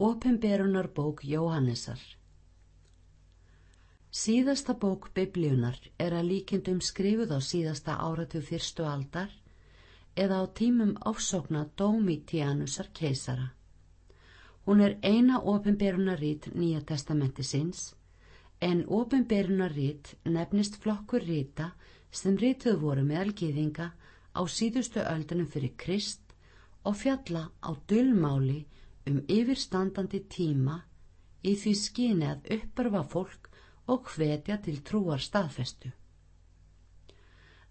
Opinberunar bók Jóhannesar Síðasta bók biblíunar er að líkindum skrifuð á síðasta áratu fyrstu aldar eða á tímum ofsókna Dómitíanusar keisara. Hún er eina opinberunarrít Nýja testamenti sinns en opinberunarrít nefnist flokkur rýta sem rýtuð voru með algiðinga á síðustu öldunum fyrir Krist og fjalla á dullmáli um yfirstandandi tíma í því skyni að uppörfa fólk og hvetja til trúar staðfestu.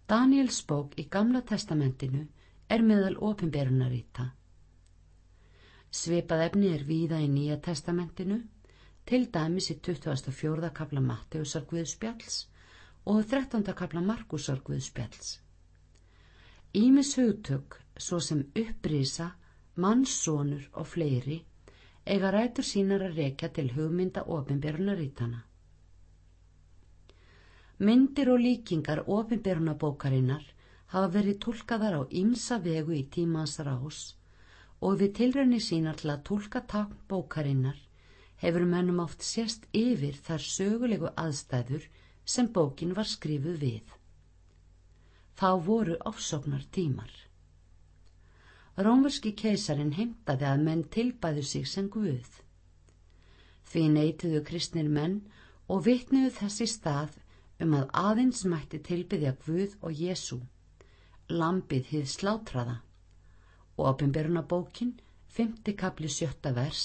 Daniels bók í Gamla testamentinu er meðal ofinberunaríta. Svipað efni er víða í Nýja testamentinu, til dæmis í 24. kapla Matteusar Guðspjalls og 13. kapla Markusar Guðspjalls. Ímis hugtök, svo sem upprýsa, mannssonur og fleiri eiga rætur sínar að rekja til hugmynda ofinberunarítana. Myndir og líkingar ofinberunabókarinnar hafa verið tólkaðar á ymsa vegu í tímans rás og við tilröðni sínar til að tólka takn bókarinnar hefur mennum oft sérst yfir þar sögulegu aðstæður sem bókin var skrifuð við. Þá voru ofsóknar tímar. Rómverski keisarin heimtaði að menn tilbæðu sig sem Guð. Því neytiðu kristnir menn og vitniðu þessi stað um að aðeins mætti tilbyðja Guð og Jésu, lampið hið slátraða, og opimberuna bókin, 5. kapli 7. vers,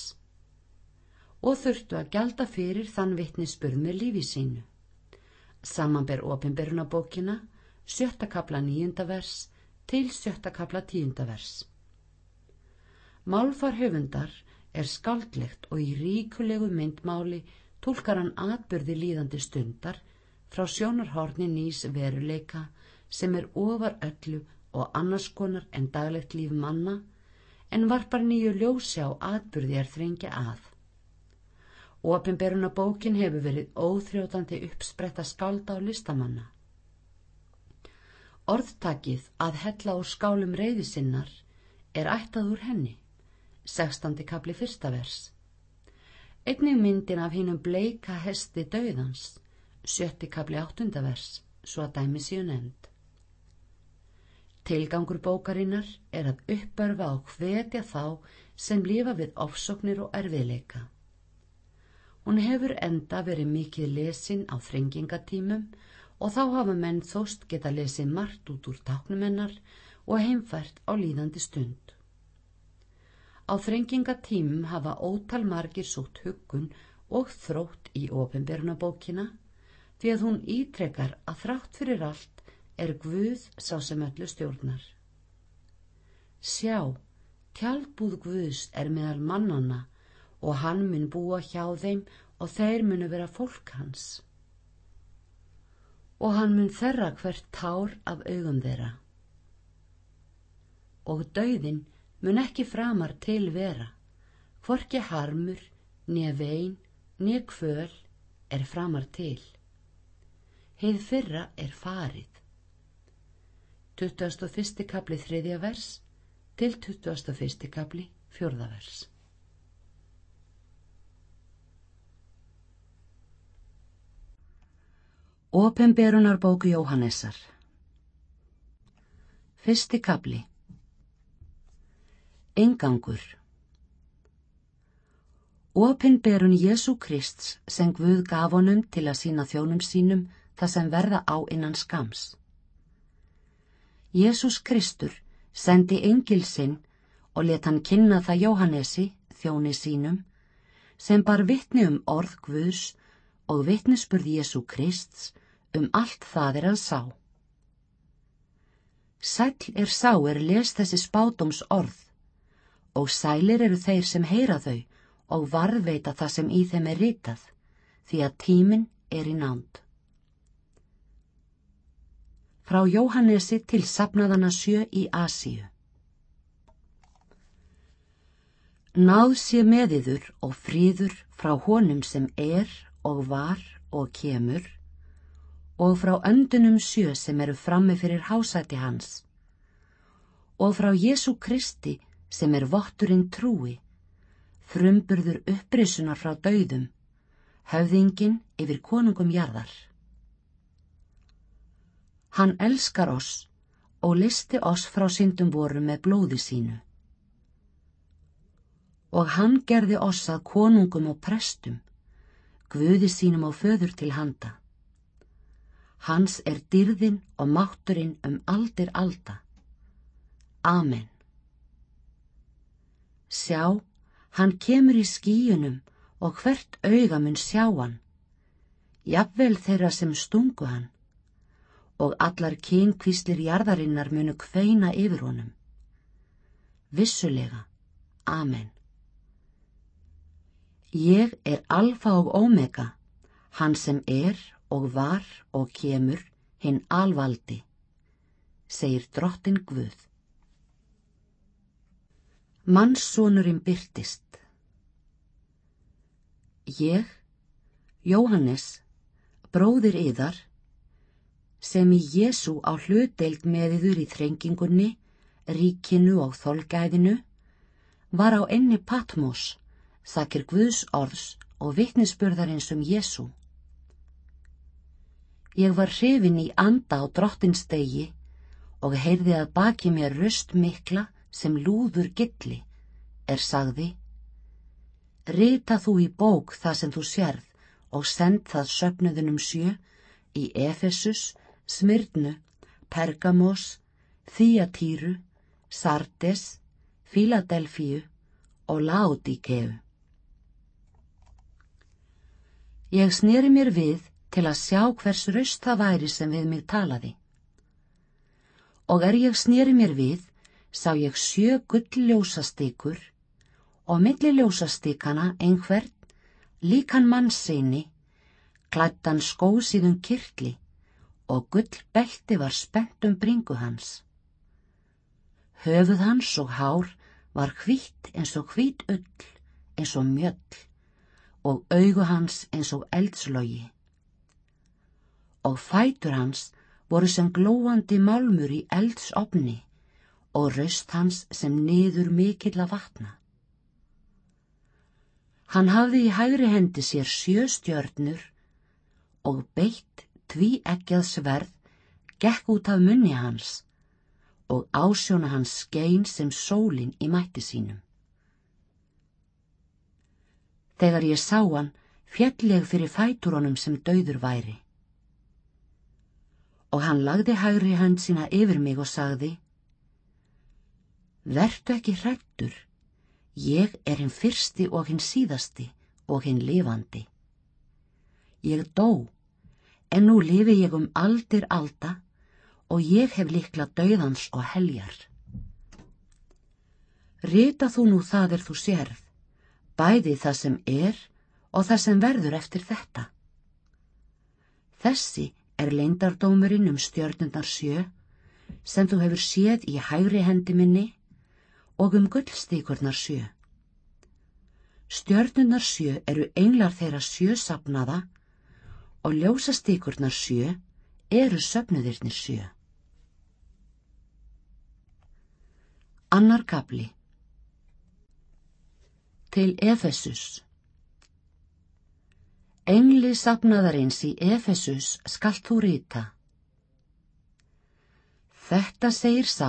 og þurftu að gjalda fyrir þann vitnisspurð með lífi sínu. Samanber opimberuna bókina, 7. kapla 9. vers til 7. kapla 10. vers. Málfar höfundar er skaldlegt og í ríkulegu myndmáli tólkar hann atbyrði líðandi stundar frá sjónarhorni nýs veruleika sem er ofar öllu og annars konar en daglegt líf manna en varpar nýju ljósi á atbyrði er þrengja að. Opinberuna bókin hefur verið óþrjóðandi uppspretta skálda á listamanna. Orðtakið að hella úr skálum reyði sinnar er ættað úr henni. 16. kapli fyrsta vers. Einnig myndin af hínum bleika hesti döðans, 7. kapli 8. vers, svo að dæmi síu nefnd. Tilgangur bókarinnar er að uppörfa og hvetja þá sem lifa við ofsóknir og erfiðleika. Hún hefur enda verið mikið lesin á þrengingatímum og þá hafa menn þóst geta lesið margt út úr taknumennar og heimfært á líðandi stund. Á þrengingatímum hafa ótal margir sótt huggun og þrótt í ofinbjörnabókina því að hún ítrekar að þrátt fyrir allt er Guð sá sem öllu stjórnar. Sjá, tjálbúð Guðs er meðal mannana og hann mun búa hjá þeim og þeir munu vera fólk hans. Og hann mun þerra hvert tár af augum þeirra. Og dauðin mun ekki framar til vera, hvorki harmur, nýja vein, nýja kvöl er framar til. Heið fyrra er farið. 21. kapli þriðja vers til 21. kapli fjörða vers. Ópemberunarbóku Jóhannessar Fyrsti kapli Engangur Opinberun Jésu Krist sem Guð gaf honum til að sína þjónum sínum það sem verða á innan skams. Jésús Kristur sendi engil sinn og let hann kynna það Jóhannesi, þjóni sínum, sem bar vittni um orð Guðs og vittnesburð Jésu Krist um allt það er hann sá. Sæl er sá er les þessi spátums orð og sælir eru þeir sem heyra þau og varðveita það sem í þeim er ritað, því að tíminn er í nánd. Frá Jóhannesi til sapnaðana sjö í Asíu. Náð sé meðiður og fríður frá honum sem er og var og kemur og frá öndunum sjö sem eru frammi fyrir hásæti hans og frá Jésu Kristi sem er votturinn trúi, frumburður upprisunar frá dauðum, höfðingin yfir konungum jarðar. Hann elskar oss og listi oss frá syndum voru með blóði sínu. Og hann gerði oss að konungum og prestum, guði sínum á föður til handa. Hans er dyrðin og mátturinn um aldir alda. Amen. Sjá, hann kemur í skíunum og hvert auga mun sjá hann, jafnvel þeirra sem stungu hann, og allar kynkvíslir jarðarinnar munu kveina yfir honum. Vissulega, Amen. Ég er alfa og omega, hann sem er og var og kemur hinn alvaldi, segir drottin Guð. Mannssonurinn byrtist. Ég, Jóhannes, bróðir yðar, sem í Jésu á hlutdeild með yður í þrengingunni, ríkinu og þolgæðinu, var á enni Patmos, þakkir Guðs orðs og vittnisspörðarins um Jésu. Ég var hrifin í anda á drottinstegi og heyrði að baki mér röst mikla sem lúður gilli, er sagði. Rita þú í bók það sem þú sérð og send það söpnuðunum sjö í Efesus, Smyrnu, Pergamos, Þíatýru, Sardes, Fíladelfíu og Laodíkeu. Ég snýri mér við til að sjá hvers raust það væri sem við mig talaði. Og er ég snýri mér við, sá ég sjö gullljósastykur og milliljósastykana einhvern, líkan mannseini, klættan skósíðum kirkli og gullbelti var spennt um bringu hans. Höfuð hans og hár var hvitt eins og hvít ull, eins og mjöll og augu hans eins og eldslögi og fætur hans voru sem glóandi málmur í eldsopni og raust hans sem niður mikill að vatna. Hann hafði í hægri hendi sér sjö stjörnur og beitt tví ekkjað sverð gekk út af munni hans og ásjóna hans skein sem sólin í mætti sínum. Þegar ég sá hann, fjalleg fyrir fæturónum sem dauður væri og hann lagði hægri hönd sína yfir mig og sagði Vertu ekki hrættur, ég er hinn fyrsti og hinn síðasti og hinn lifandi. Ég dó, en nú lifi ég um aldir alda og ég hef likla dauðans og heljar. Rita þú nú það er þú sérð, bæði það sem er og það sem verður eftir þetta. Þessi er leindardómurinn um stjörnundar sjö sem þú hefur séð í hægri hendi minni og um gullstíkurnar sjö. Stjörnundar sjö eru englar þeirra sjö sapnaða og ljósastíkurnar sjö eru söpnuðirnir sjö. Annar kapli Til Efesus Engli sapnaðarins í Efesus skalt þú rita. Þetta segir sá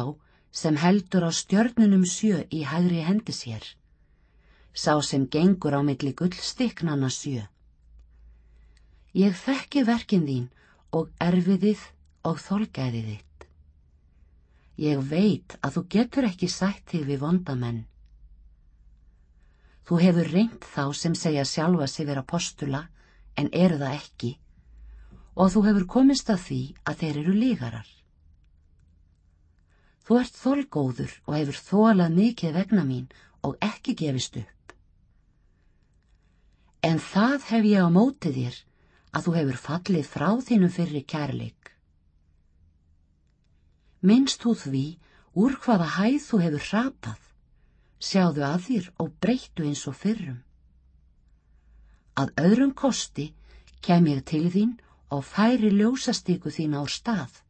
sem heldur á stjörnunum sjö í hægri hendi sér, sá sem gengur á milli gullstiknana sjö. Ég þekki verkin þín og erfiðið og þolgæðið þitt. Ég veit að þú getur ekki sætt þig við vondamenn. Þú hefur reynd þá sem segja sjálfa sig vera postula en eru það ekki og þú hefur komist að því að þeir eru lígarar. Þú ert þolgóður og hefur þólað mikið vegna mín og ekki gefist upp. En það hef ég á mótið þér að þú hefur fallið frá þínum fyrir kærleik. Minnst þú því úr hvaða hæð þú hefur hratað, sjáðu að þér og breyttu eins og fyrrum að öðrum kosti kem ég til þín og færi ljósastíku þín á stað,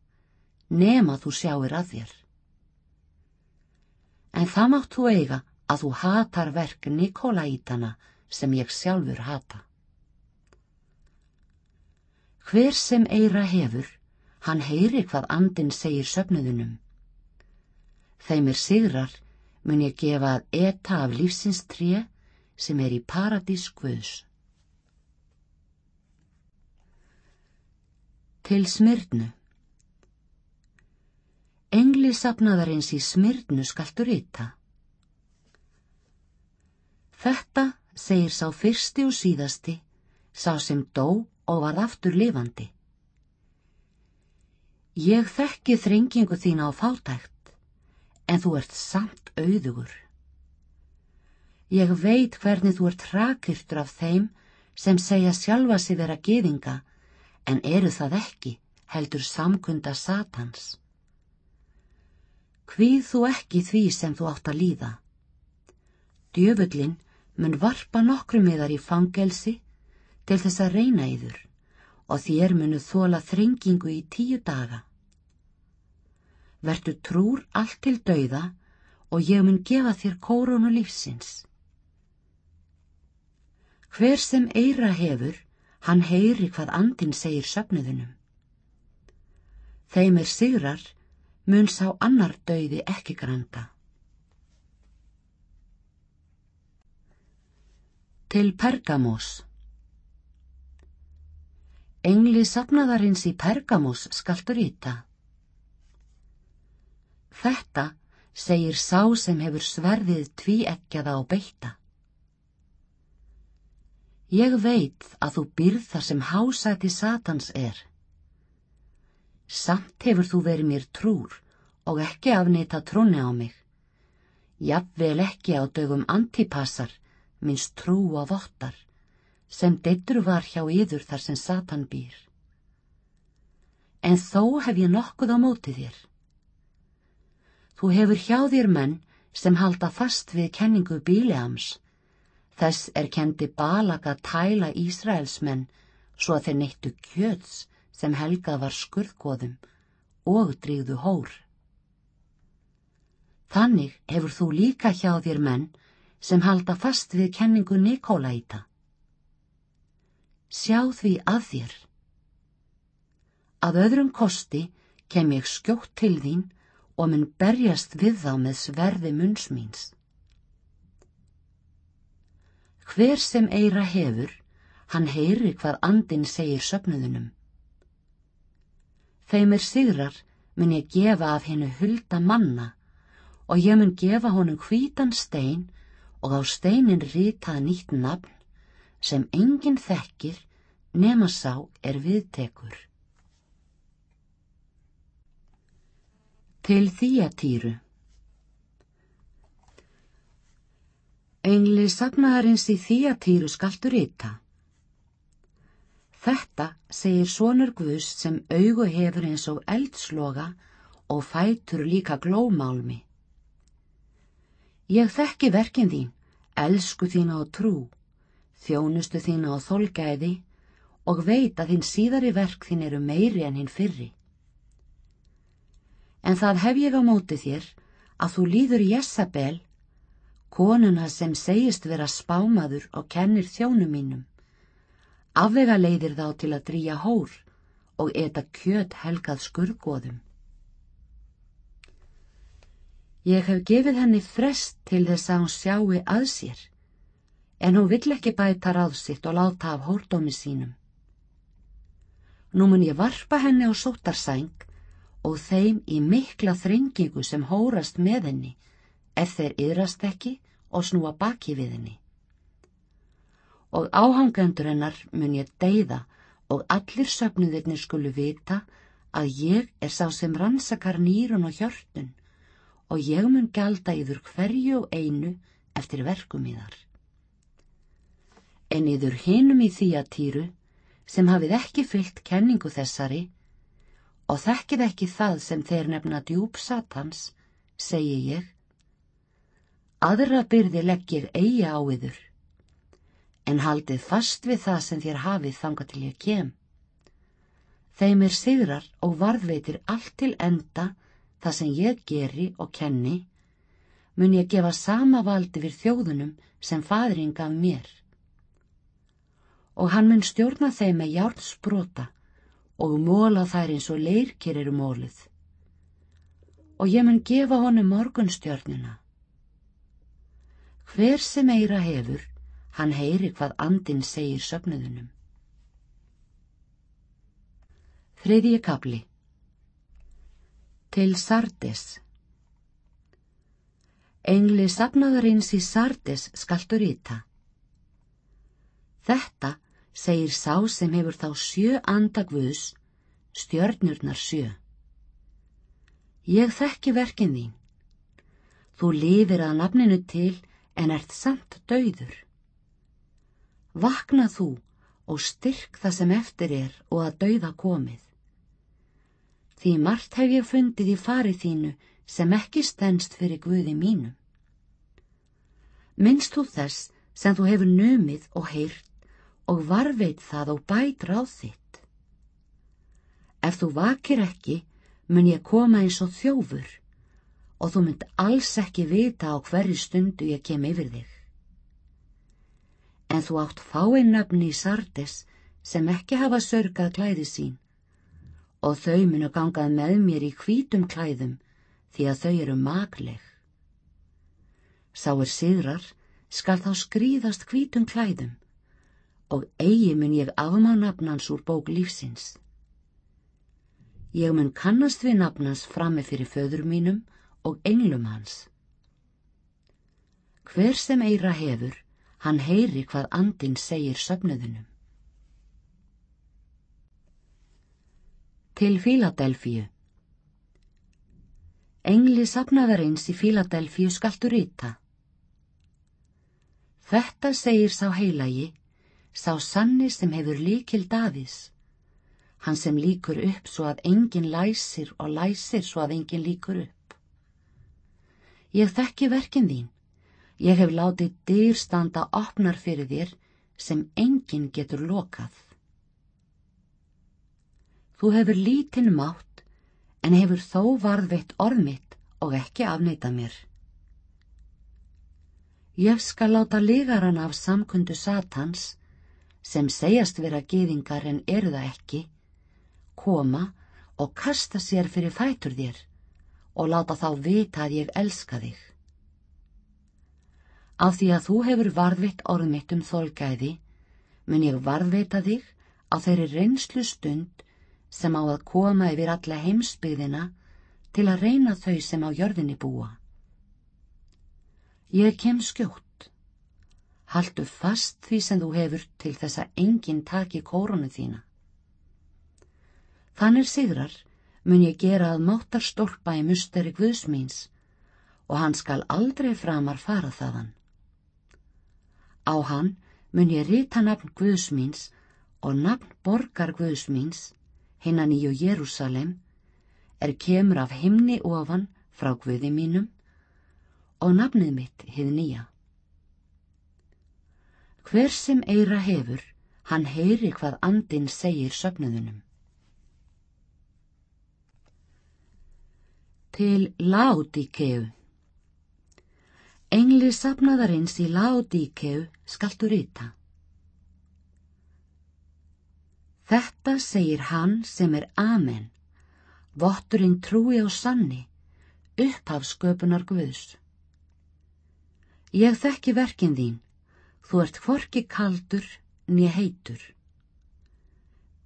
nema þú sjáir að þér. En það mátt þú eiga að þú hatar verk Nikolaítana sem ég sjálfur hata. Hver sem eira hefur, hann heyri hvað andin segir söfnuðunum. Þeim er sigrar mun ég gefa að eta af lífsins tré sem er í paradís Guðs. Til smyrnu Engli sapnaðarins í smyrnu skaltu rita. Þetta segir sá fyrsti og síðasti, sá sem dó og var aftur lifandi. Ég þekki þrengingu þína á fátækt, en þú ert samt auðugur. Ég veit hvernig þú ert rakirtur af þeim sem segja sjálfa sig vera geðinga, en eru það ekki, heldur samkunda satans. Hvíð þú ekki því sem þú átt að líða. Djöfullin mun varpa nokkru miðar í fangelsi til þess að reyna yður og þér munu þóla þrengingu í tíu daga. Vertu trúr allt til dauða og ég mun gefa þér kórunu lífsins. Hver sem eira hefur, hann heyri hvað andin segir söfnuðunum. Þeim er sigrar mun sá annar dauði ekki granda. Til Pergamos Engli sapnaðarins í Pergamos skaltur íta. Þetta segir sá sem hefur sverðið tví ekkjaða á beita. Ég veit að þú byrð þar sem hásæti satans er. Samt hefur þú verið mér trúr og ekki afnita trúni á mig. Jafnvel ekki á dögum antipassar, minnst trú á vottar, sem deittur var hjá yður þar sem Satan býr. En þó hef ég nokkuð á móti þér. Þú hefur hjá þér menn sem halda fast við kenningu Bíleams. Þess er kendi Balak að tæla Ísraelsmenn svo að þeir neittu kjöts sem helgað var skurðgóðum og dríðu hór. Þannig hefur þú líka hjá þér menn sem halda fast við kenningu Nikólaíta. Sjá því að þér. Að öðrum kosti kem ég skjótt til þín og mun berjast við þá með sverði munnsmýns. Hver sem eira hefur, hann heyri hvað andin segir söpnuðunum. Þeim er sigrar mun ég gefa af hennu hulda manna og ég mun gefa honum hvítan stein og á steinin ritað nýtt nafn sem enginn þekkir nema sá er viðtekur. Til þýjatýru Engli sagnaðarins í þýjatýru skaltu rita. Þetta segir sonur Guðs sem augu hefur eins og eldsloga og fætur líka glómálmi. Ég þekki verkin þín, elsku þína á trú, þjónustu þína á þolgæði og veit að þín síðari verk þín eru meiri en hinn fyrri. En það hef ég á móti þér að þú líður Jessabel, konuna sem segist vera spámaður og kennir þjónu mínum Afvega leiðir þá til að drýja hór og eta kjöt helgað skurgoðum. Ég hef gefið henni frest til þess að hún sjáu að sér, en hún vill ekki bæta ráðsitt og láta af hórdómi sínum. Nú mun ég varpa henni á sótarsæng og þeim í mikla þrengingu sem hórast með henni, ef þeir yðrast ekki og snúa baki við henni og áhangendur hennar mun ég deyða og allir söfnuðirnir skulu vita að ég er sá sem rannsakar nýrun og hjörtun og ég mun gælda yfir hverju og einu eftir verkum í þar. En yfir hinum í því að týru sem hafið ekki fyllt kenningu þessari og þekkið ekki það sem þeir nefna djúb satans, segi ég, aðra byrði leggir eigi á yfir en haldið fast við það sem þér hafið þanga til ég kem. Þeim er sigrar og varðveitir allt til enda það sem ég geri og kenni, mun ég gefa sama valdi við þjóðunum sem fadring gaf mér. Og hann mun stjórna þeim með hjártsbrota og móla þær eins og leirkir eru mólið. Og ég mun gefa honum morgunstjörnuna. Hver sem eira hefur, hann heyri hvað andin segir söfnuðunum. Þriðji kapli Til Sardes Engli safnaðarins í Sardes skaltur íta. Þetta segir sá sem hefur þá sjö andagvus, stjörnurnar sjö. Ég þekki verkin þín. Þú lifir að nafninu til en ert samt dauður. Vakna þú og styrk það sem eftir er og að dauða komið. Því margt hef ég fundið í farið þínu sem ekki stennst fyrir Guði mínum. Minnst þú þess sem þú hefur numið og heyrt og varveit það og bæt ráð þitt. Ef þú vakir ekki, mun ég koma eins og þjófur og þú mynd alls ekki vita á hverju stundu ég kem yfir þig. En þú átt fáinn nöfni í Sardes sem ekki hafa sörgað klæði sín og þau munu gangað með mér í hvítum klæðum því að þau eru magleg. Sá er sigrar, skal þá skrýðast hvítum klæðum og eigi mun ég afmá nafnans úr bók lífsins. Ég mun kannast við nafnans frammi fyrir föður mínum og englum hans. Hver sem eira hefur, hann heyri hvað andin segir söfnuðunum. Til Fíladelfíu Engli sapnaðarins í Fíladelfíu skaltu rýta. Þetta segir sá heilagi, sá sanni sem hefur líkil Davís, hann sem líkur upp svo að engin læsir og læsir svo að engin líkur upp. Ég þekki verkin þín, ég hef látið dýrstanda opnar fyrir þér sem engin getur lokað. Þú hefur lítinn mátt en hefur þó varðveitt orðmitt og ekki afneita mér. Ég skal láta ligaran af samkundu satans, sem segjast vera geðingar en eru það ekki, koma og kasta sér fyrir fætur þér og láta þá vita að ég elska þig. Af því að þú hefur varðvitt orðmitt um þólgæði, mun ég varðveita þig á þeirri reynslu stund sem á að koma yfir alla heimsbyðina til að reyna þau sem á jörðinni búa. Ég kem skjótt. Haldu fast því sem þú hefur til þess að enginn taki kórunu þína. Þannig sigrar mun ég gera að máttar stólpa í musteri Guðsmíns og hann skal aldrei framar fara þaðan. Á hann mun ég rita nafn Guðsmíns og nafn borgar Guðsmíns hinnan í Jérúsalem, er kemur af himni ofan frá Guði mínum og nafnið mitt hið nýja. Hver sem eira hefur, hann heyri hvað andin segir söfnuðunum. Til Laodíkeu Engli sapnaðarins í Laodíkeu skaltu rita. Þetta segir hann sem er amen, votturinn trúi á sanni, upphaf sköpunar Guðs. Ég þekki verkin þín, þú ert hvorki kaldur nýja heitur.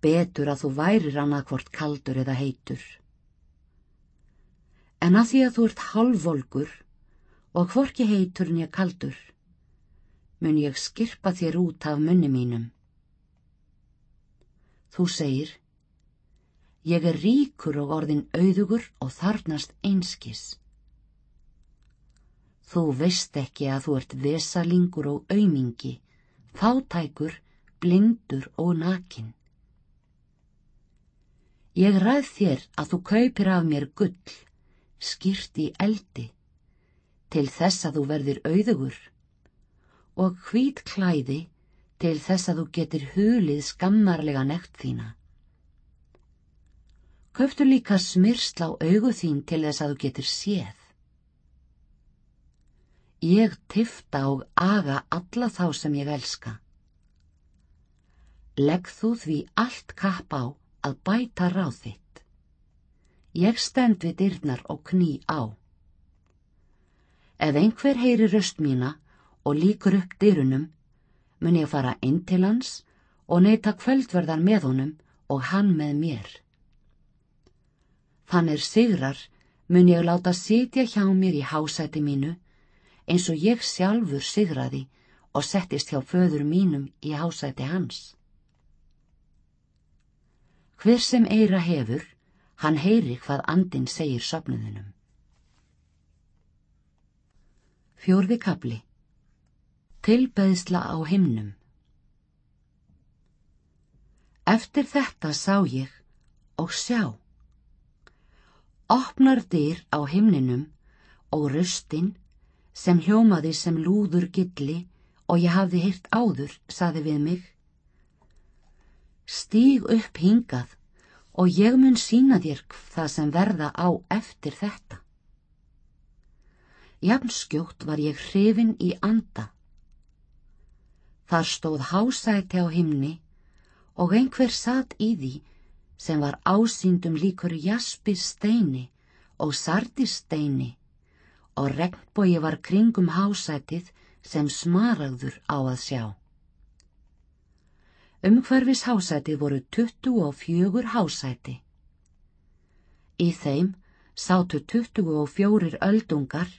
Betur að þú værir annað hvort kaldur eða heitur. En að því að þú ert halvvolgur og hvorki heitur nýja kaldur, mun ég skirpa þér út af munni mínum. Þú segir, ég er ríkur og orðin auðugur og þarnast einskis. Þú veist ekki að þú ert vesalingur og aumingi, fátækur, blindur og nakin. Ég ræð þér að þú kaupir af mér gull, skýrt í eldi, til þess að þú verðir auðugur, og hvít klæði til þess að þú getur hulið skammarlega nekt þína. Kauftu líka smyrsl á augu þín til þess að þú getur séð. Ég tifta og aga alla þá sem ég elska. Legg þú því allt kapp á að bæta ráð þitt. Ég stend við dyrnar og kný á. Ef einhver heyri röst mína og líkur upp dyrunum, mun ég fara inn til hans og neyta kvöldverðar með honum og hann með mér. Þannig sigrar mun ég láta sitja hjá mér í hásæti mínu eins og ég sjálfur sigraði og settist hjá föður mínum í hásæti hans. Hver sem eira hefur, hann heyri hvað andin segir söfnuðunum. Fjórði kapli Tilbeðsla á himnum Eftir þetta sá ég og sjá. Opnar dyr á himninum og röstin sem hljómaði sem lúður gilli og ég hafði hirt áður, saði við mig. Stíg upp hingað og ég mun sína þér það sem verða á eftir þetta. Jafnskjótt var ég hrifin í anda. Þar stóð hásæti á himni og einhver satt í því sem var ásýndum líkur jaspis steini og sardis steini og regnbói var kringum hásætið sem smaragður á að sjá. Umhverfis hásætið voru 24 hásæti. Í þeim sátu 24 öldungar,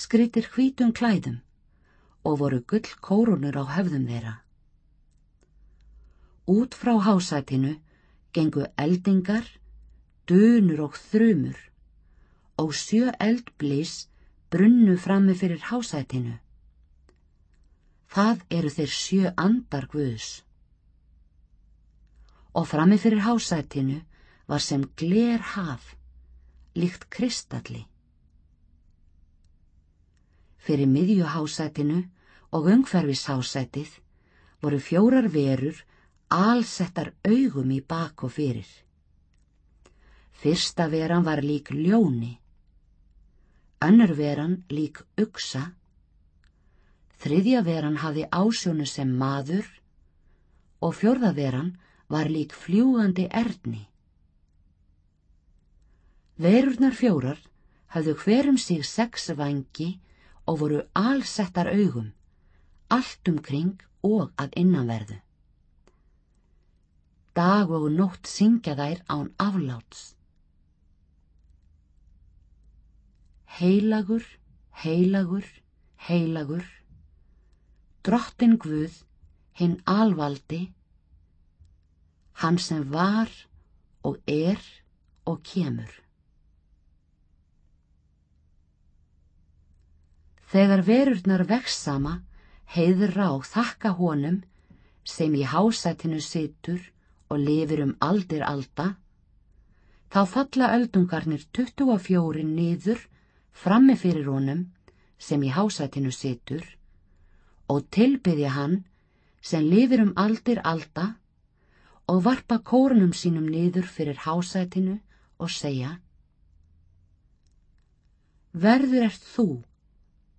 skritir hvítum klæðum og voru gull kórunur á höfðum þeirra. Út frá hásætinu gengu eldingar, dönur og þrumur og sjö eldblís brunnu frammi fyrir hásætinu. Það eru þeir sjö andar guðs. Og frammi fyrir hásætinu var sem gler haf, líkt kristalli. Fyrir miðjuhásætinu og umhverfishásætið voru fjórar verur alsettar augum í bak og fyrir. Fyrsta veran var lík ljóni, önnur veran lík uksa, þriðja veran hafði ásjónu sem maður og fjörða veran var lík fljúandi erðni. Verurnar fjórar hafðu hverum sig sex vangi og voru alsettar augum, allt umkring og að innanverðu dag og nótt syngja þær án afláts. Heilagur, heilagur, heilagur, drottin Guð, hinn alvaldi, hann sem var og er og kemur. Þegar verurnar vexsama, heiður ráð þakka honum sem í hásætinu situr og lifir um aldir alda, þá falla öldungarnir 24 niður frammi fyrir honum sem í hásætinu situr og tilbyðja hann sem lifir um aldir alda og varpa kórnum sínum niður fyrir hásætinu og segja Verður ert þú,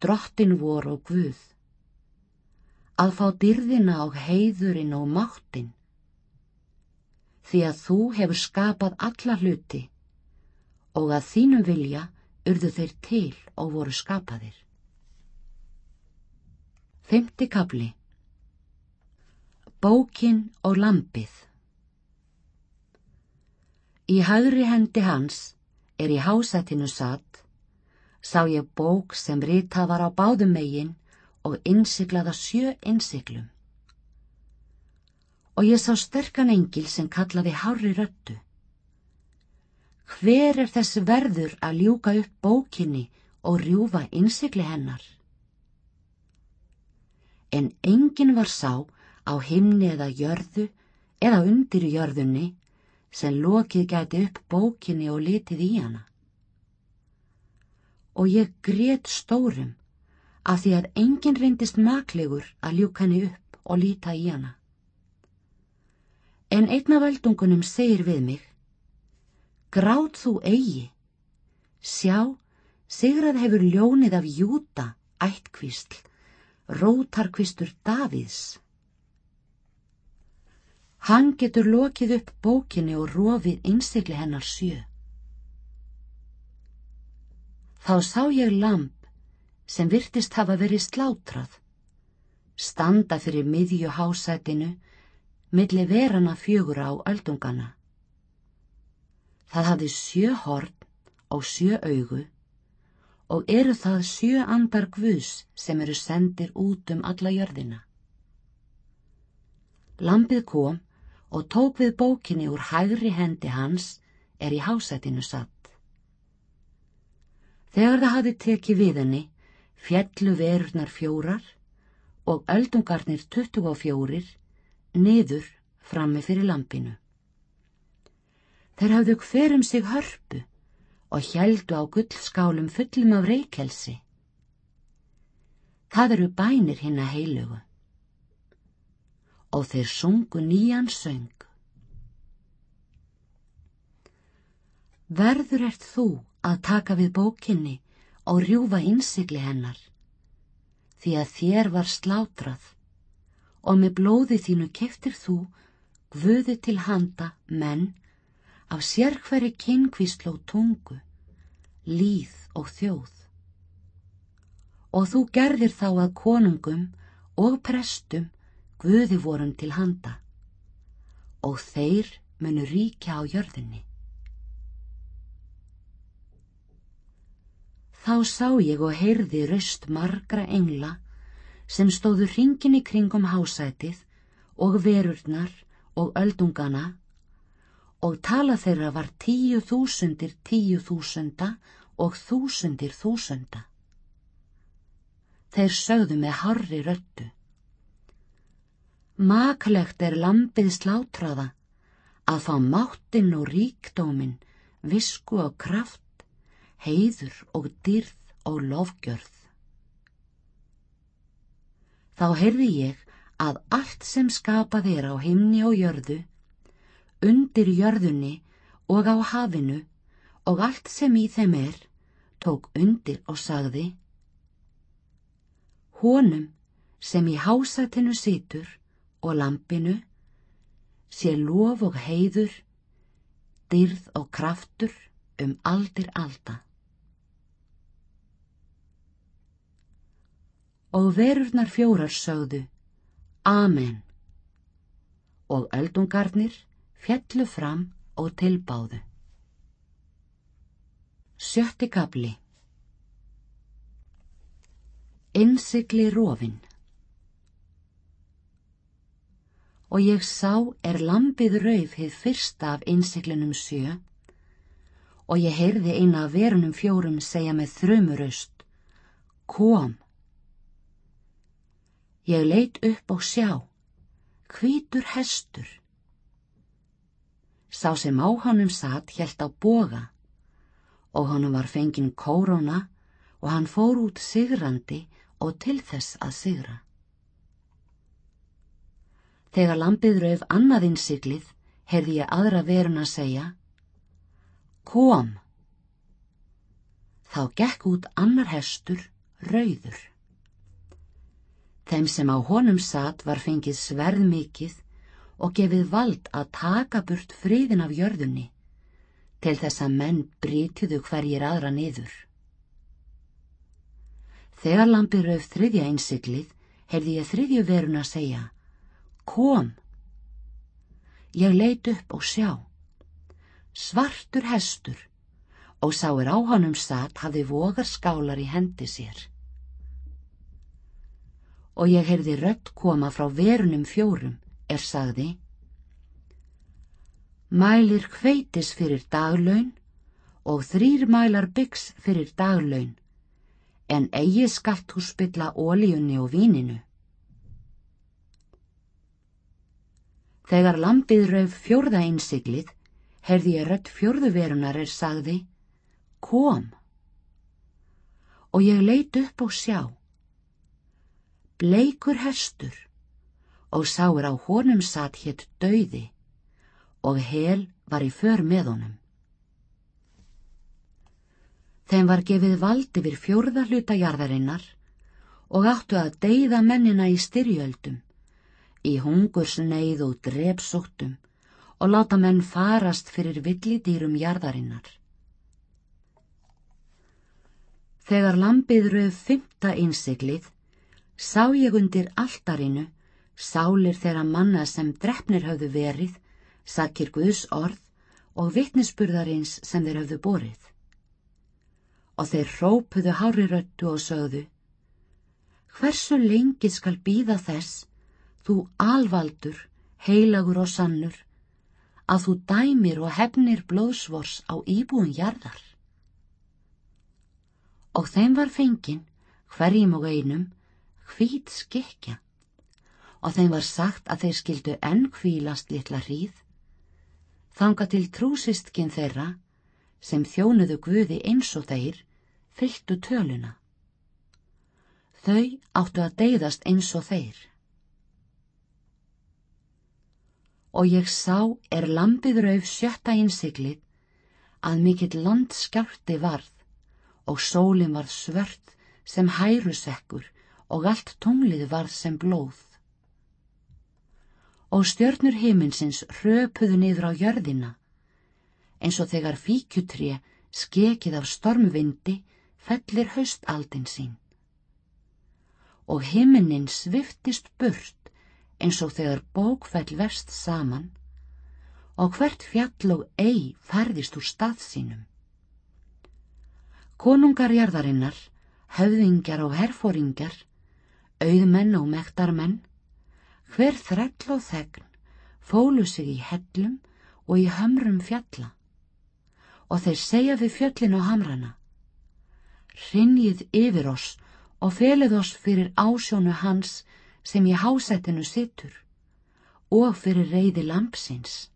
drottin vor og guð, að fá dyrðina og heiðurinn og máttin, því að þú hefur skapað alla hluti og að þínum vilja urðu þeir til og voru skapaðir. Femti kabli Bókin og lampið Í haugri hendi hans er í hásætinu satt, sá ég bók sem ritað var á báðum megin og innsiklaða sjö innsiklum og ég sá sterkan engil sem kallaði Hári Röttu. Hver er þess verður að ljúka upp bókinni og rjúfa innsikli hennar? En engin var sá á himni eða jörðu eða undir jörðunni sem lokið gæti upp bókinni og litið í hana. Og ég grét stórum af því að engin reyndist maklegur að ljúka henni upp og líta í hana. En einn af öldungunum segir við mig, Grátt þú eigi, sjá, sigrað hefur ljónið af Júta, ættkvísl, rótarkvistur Davíðs. Hann getur lokið upp bókinni og rofið innsikli hennar sjö. Þá sá ég lamp sem virtist hafa verið slátrað, standa fyrir miðju hásætinu, milli verana fjögur á öldungana. Það hafði sjö horn og sjö augu og eru það sjö andar guðs sem eru sendir út um alla jörðina. Lampið kom og tók við bókinni úr hægri hendi hans er í hásætinu satt. Þegar það hafi tekið við henni, fjallu verurnar fjórar og öldungarnir 24 niður frammi fyrir lampinu. Þeir hafðu hverjum sig hörpu og hjældu á gullskálum fullum af reikelsi. Það eru bænir hinn að heilugu og þeir sungu nýjan söng. Verður ert þú að taka við bókinni og rjúfa innsikli hennar, því að þér var slátrað og með blóði þínu keftir þú guði til handa menn af sérhverju kynkvísl og tungu, líð og þjóð. Og þú gerðir þá að konungum og prestum Guði vorum til handa og þeir munu ríkja á jörðinni. Þá sá ég og heyrði raust margra engla sem stóðu ringin í kringum hásætið og verurnar og öldungana og tala þeirra var tíu þúsundir tíu þúsunda og þúsundir þúsunda. Þeir sögðu með harri röttu. Maklegt er lampið slátraða að fá máttinn og ríkdóminn, visku og kraft, heiður og dýrð og lofgjörð. Þá heyrði ég að allt sem skapað er á himni og jörðu, undir jörðunni og á hafinu og allt sem í þeim er, tók undir og sagði Honum sem í hásatinu situr og lampinu sé lof og heiður, dyrð og kraftur um aldir alda. Og verurnar fjórar sögðu, Amen, og öldungarnir fjallu fram og tilbáðu. Sjötti kabli Innsikli rofinn og ég sá er lampið rauf hið fyrsta af innsiklinum sjö og ég heyrði eina af verunum fjórum segja með þrömuraust Kom! Ég leit upp og sjá hvítur hestur Sá sem á honum satt helt á boga og honum var fengin kóróna og hann fór út sigrandi og til þess að sigra. Þegar lampið rauf annað innsiklið, heyrði ég aðra verun að segja, Kom! Þá gekk út annar hestur, rauður. Þeim sem á honum satt var fengið sverð mikið og gefið vald að taka burt friðin af jörðunni, til þess að menn brítiðu hverjir aðra niður. Þegar lampið rauf þriðja innsiklið, heyrði ég þriðju verun að segja, kom. Ég leit upp og sjá. Svartur hestur og sáir á honum satt hafði vogar skálar í hendi sér. Og ég heyrði rött koma frá verunum fjórum er sagði Mælir hveitis fyrir daglaun og þrýr mælar byggs fyrir daglaun en eigi skallt hús bylla ólíunni og víninu. Þegar lampið rauf fjórða einsiglið, herði ég rött fjórðuverunar er sagði, kom. Og ég leit upp og sjá. Bleikur hestur og sáur á honum satt hétt dauði og hel var í för með honum. Þeim var gefið vald yfir fjórða hluta jarðarinnar og áttu að deyða mennina í styrjöldum, í hungursneið og drepsóttum og láta menn farast fyrir villidýrum jarðarinnar. Þegar lampið rauð fymta innsiklið, sá ég undir alltarinu sálir þeirra manna sem drefnir hafðu verið, sakir Guðs orð og vittnisspurðarins sem þeir hafðu borið. Og þeir rópuðu hári röttu og sögðu, Hversu lengi skal býða þess, þú alvaldur, heilagur og sannur, að þú dæmir og hefnir blóðsvors á íbúin jarðar? Og þeim var fengin, hverjum og einum, hvít skikja og þeim var sagt að þeir skildu enn kvílast litla hríð, þanga til trúsistkin þeirra, sem þjónuðu Guði eins og þeir, fylltu töluna. Þau áttu að deyðast eins og þeir. Og ég sá er lampið rauf sjötta innsiklið, að mikill landskjálti varð, og sólinn varð svört sem hærusekkur og allt tunglið varð sem blóð. Og stjörnur himinsins hröpuðu niður á jörðina, eins og þegar fíkjutré skekið af stormvindi fellir haustaldin sín. Og himinin sviftist burt eins og þegar bókfell verst saman og hvert fjall og ei færðist úr stað sínum. Konungarjarðarinnar, höfðingjar og herfóringjar auðmenn og mektarmenn, hver þrell og þegn fólu sig í hellum og í hamrum fjalla og þeir segja við fjöllin og hamrana Rinjið yfir oss og felið oss fyrir ásjónu hans sem í hásættinu sittur og fyrir reyði lampsins.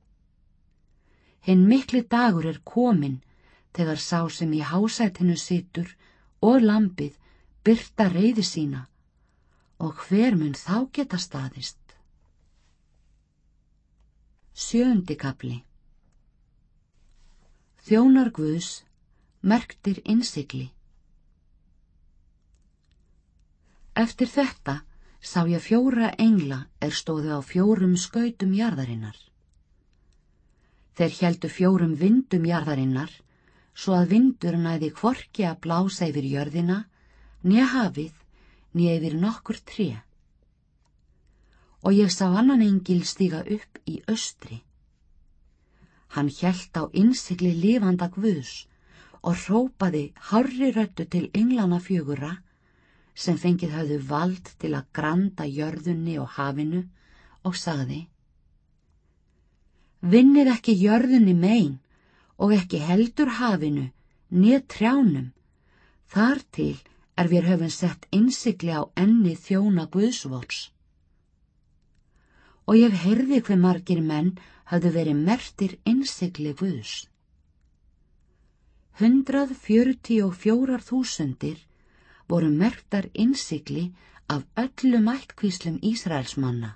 Hinn mikli dagur er komin þegar sá sem í hásættinu sittur og lampið byrta reyði sína og hver mun þá geta staðist? Sjöndi kapli Þjónar Guðs merktir innsikli Eftir þetta sá ég fjóra engla er stóðu á fjórum skautum jarðarinnar. Þeir heldu fjórum vindum jarðarinnar svo að vindur næði kvorki að blása yfir jörðina, nýja hafið nýja yfir nokkur tré. Og ég sá annan engil stiga upp í austri. Hann hjælt á innsikli lifanda guðs og rópaði harri röttu til englana fjögura sem fengið hafðu vald til að granda jörðunni og hafinu og sagði Vinnir ekki jörðunni megin og ekki heldur hafinu, nýð trjánum, þar til er við höfum sett innsikli á enni þjóna Guðsvors. Og ég heyrði hver margir menn hafðu verið mertir innsikli Guðs. Hundrað fjörti og fjórar þúsundir voru mertar innsikli af öllum ættkvíslum Ísraelsmanna.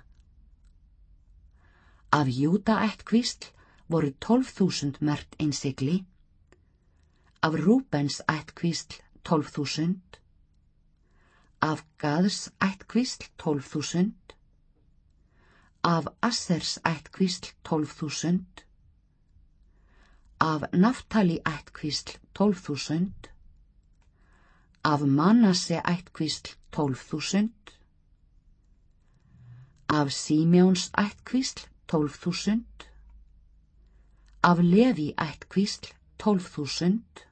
Af Júta ættkvísl voru tólf þúsund mert innsikli, af Rúbens ættkvísl tólf þúsund, af Gaðs ættkvísl 12.000, af Assers ættkvísl 12.000, af Naftali ættkvísl 12.000, af Manasse ættkvísl 12.000, af Símjóns ættkvísl 12.000, af Levi ættkvísl 12.000,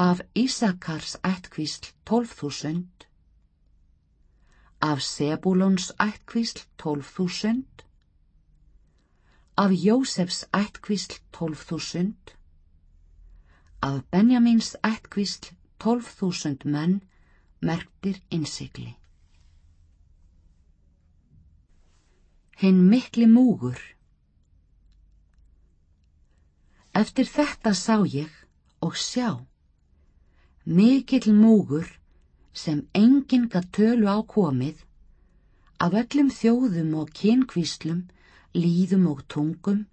af Ísakars ættkvísl 12.000, af Sebulons ættkvísl 12.000, af Jósefs ættkvísl 12.000, af Benjamins ættkvísl 12.000 menn merktir innsikli. Hinn mikli múgur. Eftir þetta sá ég og sjá mikill múgur sem enginn gað tölu á komið af öllum þjóðum og kynkvíslum, líðum og tungum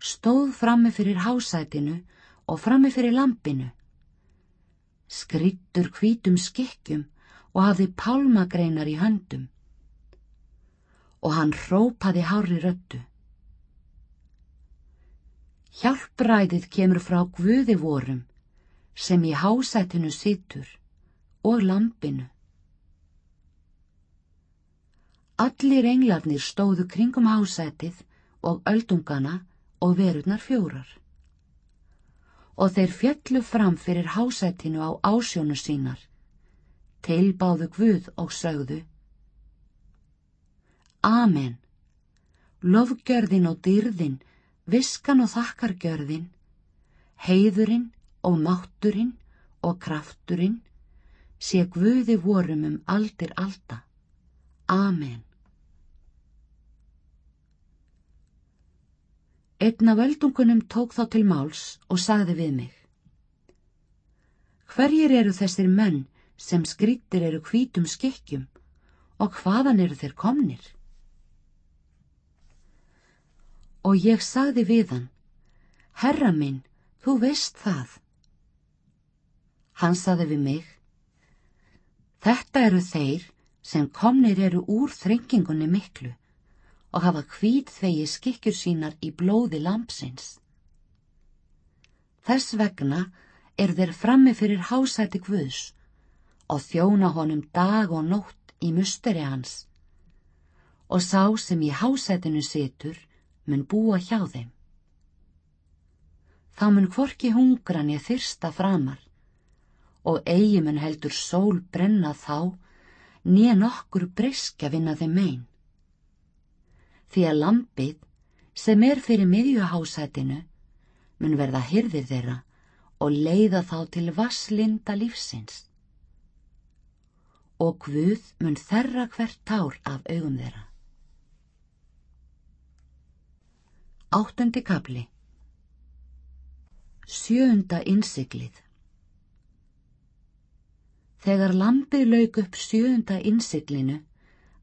stóð frammi fyrir hásætinu og frammi fyrir lampinu skrittur hvítum skikkjum og hafði pálmagreinar í höndum. Og hann hrópaði hári röttu. Hjálpræðið kemur frá Guði vorum sem í hásætinu situr og lampinu. Allir englarnir stóðu kringum hásætið og öldungana og verurnar fjórar. Og þeir fjallu fram fyrir hásætinu á ásjónu sínar, tilbáðu Guð og sögðu. Amen. Lofgjörðin og dýrðin, viskan og þakkargjörðin, heiðurinn og mátturinn og krafturinn sé Guði vorum um aldir alda. Amen. Einn af öldungunum tók þá til máls og sagði við mig. Hverjir eru þessir menn sem skrítir eru hvítum skikkjum og hvaðan eru þeir komnir? Og ég sagði við hann, Herra minn, þú veist það. Hann sagði við mig, Þetta eru þeir sem komnir eru úr þrengingunni miklu og hafa hvít þegi skikkjur sínar í blóði lampsins. Þess vegna er þeir frammi fyrir hásæti Guðs og þjóna honum dag og nótt í musteri hans og sá sem í hásætinu situr mun búa hjá þeim. Þá mun hvorki hungran ég þyrsta framar og eigi mun heldur sól brenna þá nýja nokkur breyskja vinna þeim megin því að lampið sem er fyrir miðjuhásætinu mun verða hyrðir þeirra og leiða þá til vasslinda lífsins. Og Guð mun þerra hvert tár af augum þeirra. Áttundi kapli Sjöunda innsiklið Þegar lampið lauk upp sjöunda innsiklinu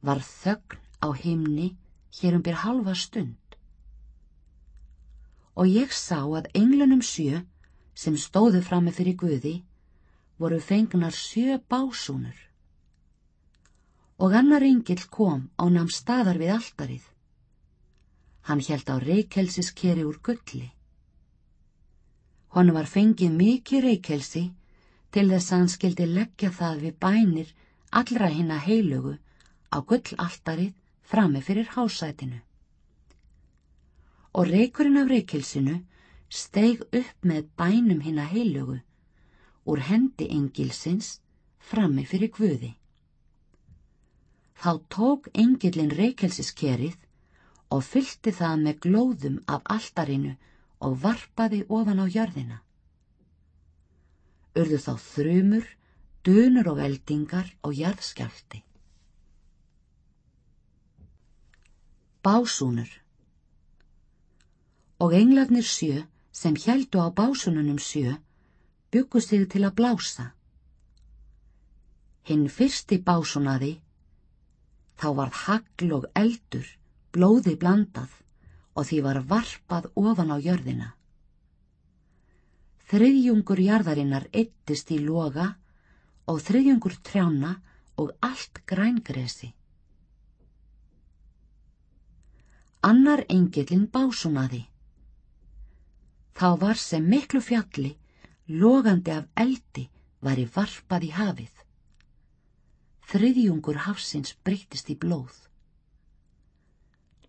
var þögn á himni hér um byr halva stund. Og ég sá að englunum sjö, sem stóðu frammi fyrir Guði, voru fengnar sjö básúnur. Og annar engill kom á namn staðar við alldarið. Hann held á reykjelsiskeri úr gulli. Honu var fengið mikið reykjelsi til þess að hann skildi leggja það við bænir allra hinn að heilögu á gullaltarið frami fyrir hásætinu. Og reykurinn af reykilsinu steig upp með bænum hinn að heilögu úr hendi engilsins frami fyrir guði. Þá tók engilin reykilsiskerið og fylti það með glóðum af alltarinu og varpaði ofan á jörðina. Urðu þá þrumur, dönur og veldingar og jarðskjálti. básúnur. Og englarnir sjö sem heldu á básununum sjö byggu sig til að blása. Hinn fyrsti básúnaði, þá varð hagl og eldur, blóði blandað og því var varpað ofan á jörðina. Þriðjungur jarðarinnar eittist í loga og þriðjungur trjána og allt grængresi. Annar engillin básunaði. Þá var sem miklu fjalli, logandi af eldi, væri varpað í hafið. Þriðjungur hafsins breytist í blóð.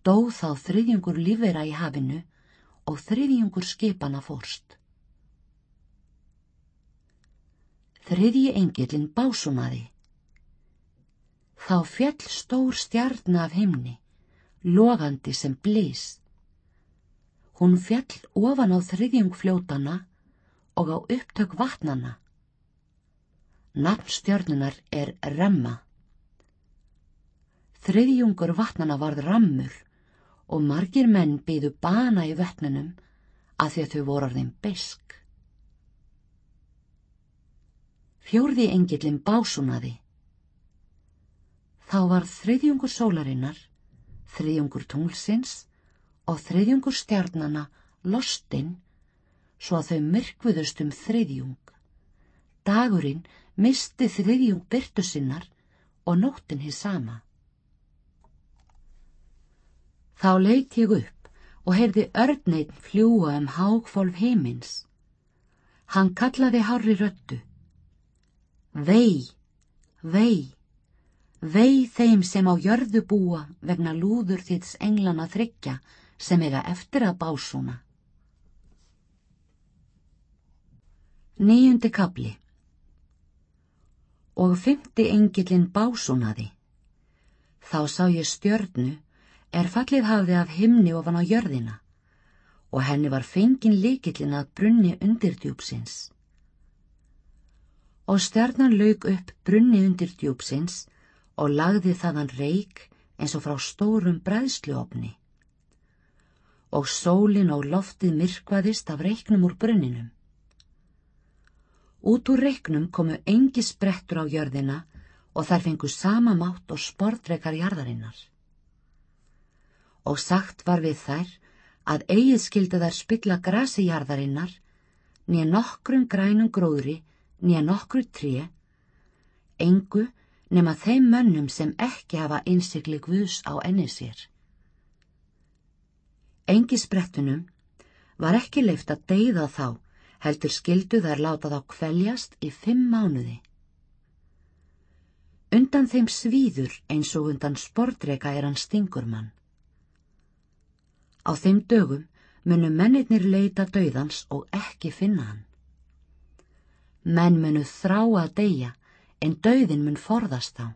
Dóð þá þriðjungur lífera í hafinu og þriðjungur skipana fórst. Þriðji engillin básunaði. Þá fjall stór stjarn af himni logandi sem blís. Hún fjall ofan á þriðjung fljótana og á upptök vatnana. Nafnstjörnunar er remma. Þriðjungur vatnana varð rammur og margir menn byðu bana í vötnunum að því að þau voru þeim besk. Fjórði engillin básunaði. Þá var þriðjungur sólarinnar þriðjungur tunglsins og þriðjungur stjarnana lostinn svo að þau myrkvuðust um þriðjung. Dagurinn misti þriðjung byrtu sinnar og nóttin hins sama. Þá leit ég upp og heyrði örneitt fljúa um hágfólf heimins. Hann kallaði Harri röttu. Vei, vei, vei þeim sem á jörðu búa vegna lúður þitt englana þryggja sem eiga eftir að básúna. Nýjundi kabli Og fymti engilinn básúnaði. Þá sá ég stjörnu er fallið hafði af himni ofan á jörðina og henni var fengin líkillin að brunni undir djúpsins. Og stjarnan lauk upp brunni undir djúpsins og lagði þaðan reik eins og frá stórum bræðsluofni. Og sólin og loftið myrkvaðist af reiknum úr brunninum. Út úr reiknum komu engi sprettur á jörðina og þær fengu sama mátt og sportrekar jarðarinnar. Og sagt var við þær að eigið skildi þær spilla grasi jarðarinnar, nýja nokkrum grænum gróðri, nýja nokkru tré, engu nema þeim mönnum sem ekki hafa innsikli guðs á enni sér. Engi sprettunum var ekki leift að deyða þá heldur skildu þær láta þá kveljast í fimm mánuði. Undan þeim svíður eins og undan sportreika er hann stingurmann. Á þeim dögum munu mennirnir leita döðans og ekki finna hann. Menn munu þrá að deyja en döðin mun forðast þá.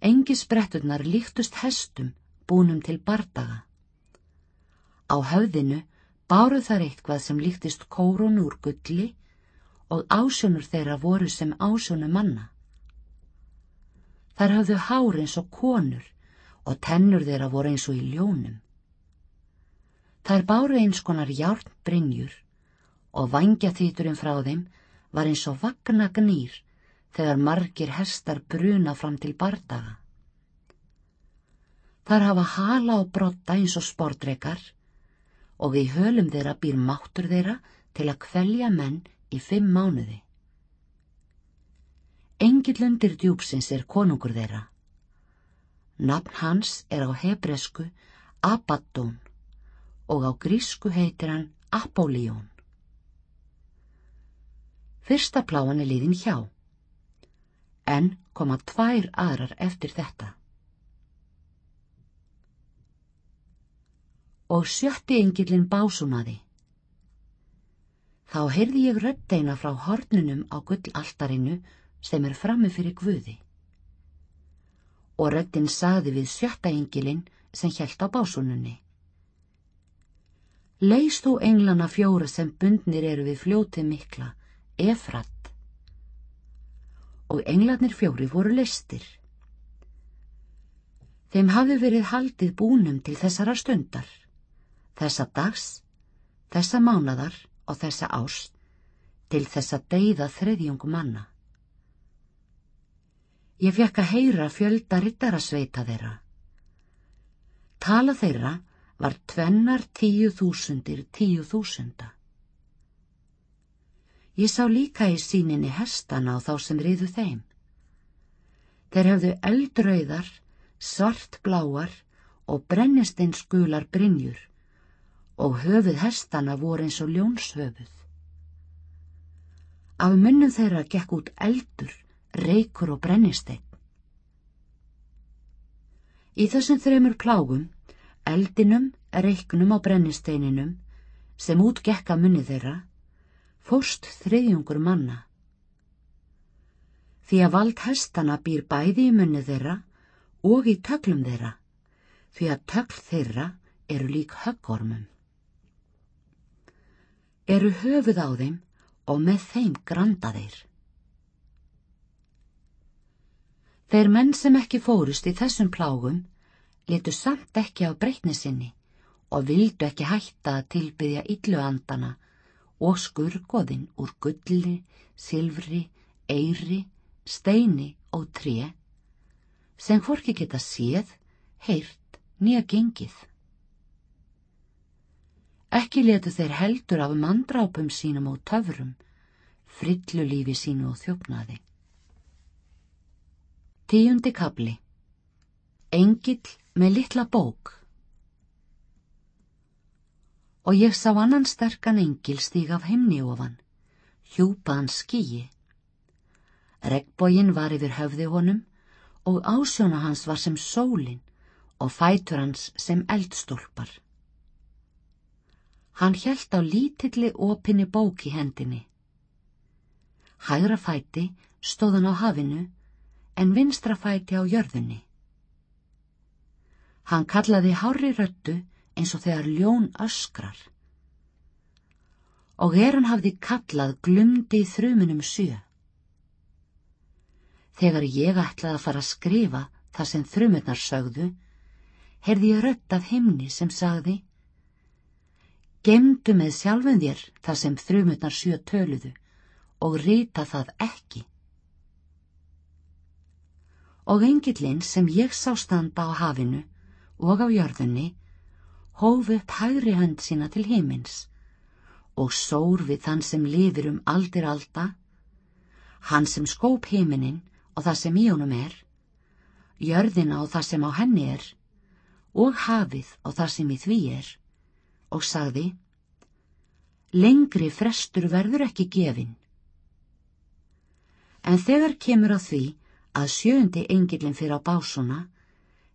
Engi spretturnar líktust hestum búnum til bardaga. Á höfðinu báru þar eitthvað sem líktist kórun úr gulli og ásjónur þeirra voru sem ásjónu manna. Þar hafðu hár eins og konur og tennur þeirra voru eins og í ljónum. Þær báru eins konar hjárn brinjur og vangja þýturinn frá þeim var eins og vagna gnýr þegar margir hestar bruna fram til bardaga. Þar hafa hala og brotta eins og spordrekar og í hölum þeirra býr máttur þeirra til að kvelja menn í fimm mánuði. Engillundir djúpsins er konungur þeirra. Nafn hans er á hebresku Abaddon og á grísku heitir hann Apollyon. Fyrsta pláan er liðin hjá, en koma tvær aðrar eftir þetta. og sjötti engilin básúnaði. Þá heyrði ég röddeina frá hornunum á gullaltarinu sem er frammi fyrir Guði. Og röddin saði við sjötta engilin sem hjælt á básúnunni. Leist þú englana fjóra sem bundnir eru við fljóti mikla, efratt. Og englarnir fjóri voru listir. Þeim hafi verið haldið búnum til þessara stundar þessa dags, þessa mánadar og þessa ást til þessa deyða þriðjung manna. Ég fekk að heyra fjölda rittarasveita þeirra. Tala þeirra var tvennar tíu þúsundir tíu þúsunda. Ég sá líka í síninni hestana á þá sem riðu þeim. Þeir hafðu eldrauðar, svartbláar og brennisteinskular brinjur og höfuð hestana voru eins og ljónshöfuð. Af munnum þeirra gekk út eldur, reykur og brennisteinn. Í þessum þreymur plágum, eldinum, reyknum og brennisteininum, sem út gekka munni þeirra, fórst þriðjungur manna. Því að vald hestana býr bæði í munni þeirra og í töglum þeirra, því að tögl þeirra eru lík höggormum eru höfuð á þeim og með þeim granda þeir. Þeir menn sem ekki fórust í þessum plágum letu samt ekki á breytni sinni og vildu ekki hætta að tilbyðja illuandana og skurgoðin úr gulli, silfri, eiri, steini og tré sem hvorki geta séð, heyrt, nýja gengið. Ekki letu þeir heldur af mandrápum sínum og töfrum, frillulífi sínu og þjófnaði. Tíundi kabli Engill með litla bók Og ég sá annan sterkan engil stíg af heimni ofan, hjúpaðan skíi. Regbógin var yfir höfði honum og ásjóna hans var sem sólin og fætur hans sem eldstólpar. Hann hjælt á lítilli opinni bók í hendinni. Hægra fæti stóðan á hafinu en vinstra fæti á jörðunni. Hann kallaði hári röttu eins og þegar ljón öskrar. Og er hann hafði kallað glumdi í þrumunum sjö. Þegar ég ætlaði að fara að skrifa það sem þrumunar sögðu, heyrði ég rött af himni sem sagði Gemdu með sjálfum þér það sem þrumunar sjö töluðu og rita það ekki og engillinn sem ég sá standa á hafinu og á jörðunni hóf upp hægri hönd sína til heimins og sór við þann sem lifir um aldir alda, hann sem skóp heiminin og það sem í honum er, jörðina og það sem á henni er, og hafið og það sem í því er, og sagði, lengri frestur verður ekki gefin. En þegar kemur að því að sjöndi engilin fyrir á básuna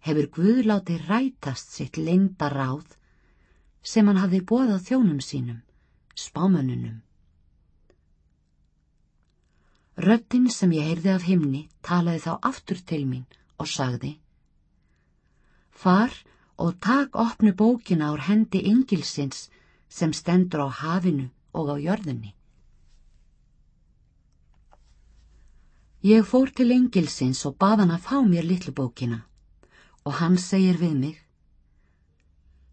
hefur Guðláti rætast sitt leinda ráð sem hann hafði bóðað þjónum sínum, spámönnunum. Röttin sem ég heyrði af himni talaði þá aftur til mín og sagði Far og tak opnu bókina ár hendi engilsins sem stendur á hafinu og á jörðunni. Ég fór til engilsins og bað hann að fá mér litlu bókina og hann segir við mig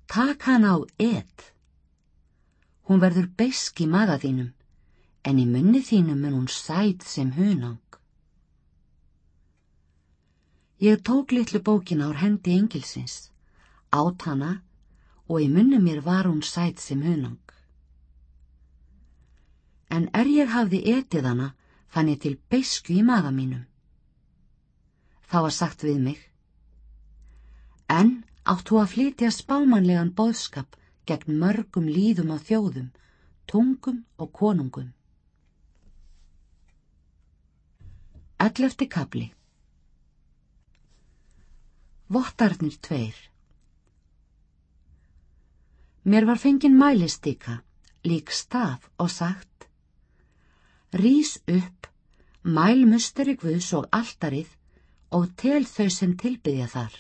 Takk hann á edd. Hún verður besk í maga þínum en í munni þínum mun hún sæt sem hunang. Ég tók litlu bókina ár hendi engilsins, átt hana og í munni mér var hún sæt sem hunang. En er ég hafði etið hana fann ég til beisku í maga mínum. Þá var sagt við mig, en áttu að flytja spámanlegan boðskap gegn mörgum líðum á þjóðum, tungum og konungum. Ellefti kapli Vottarnir tveir Mér var fengin mælistika, lík staf og sagt Rís upp, mæl musteri Guðs og alltarið og tel þau sem tilbyðja þar.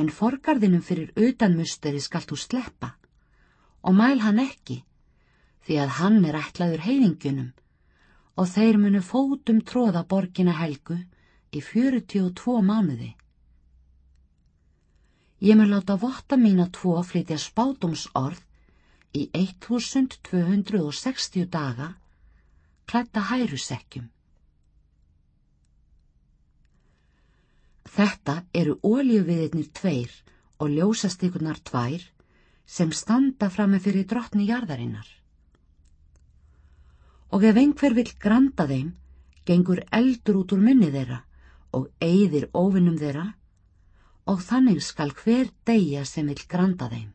En forgarðinum fyrir utan musteri skalt þú sleppa og mæl hann ekki því að hann er ætlaður heiðingunum og þeir munu fótum tróða borgina helgu í 42 mánuði. Ég mun láta votta mína tvo flytja spátumsorð í 1260 daga klætta hærusekkjum. Þetta eru ólíuviðirnir tveir og ljósastikunar tvær sem standa fram með fyrir drottni jarðarinnar. Og ef einhver vil granda þeim, gengur eldur út úr munni þeirra og eigðir óvinnum þeirra og þannig skal hver deyja sem vil granda þeim.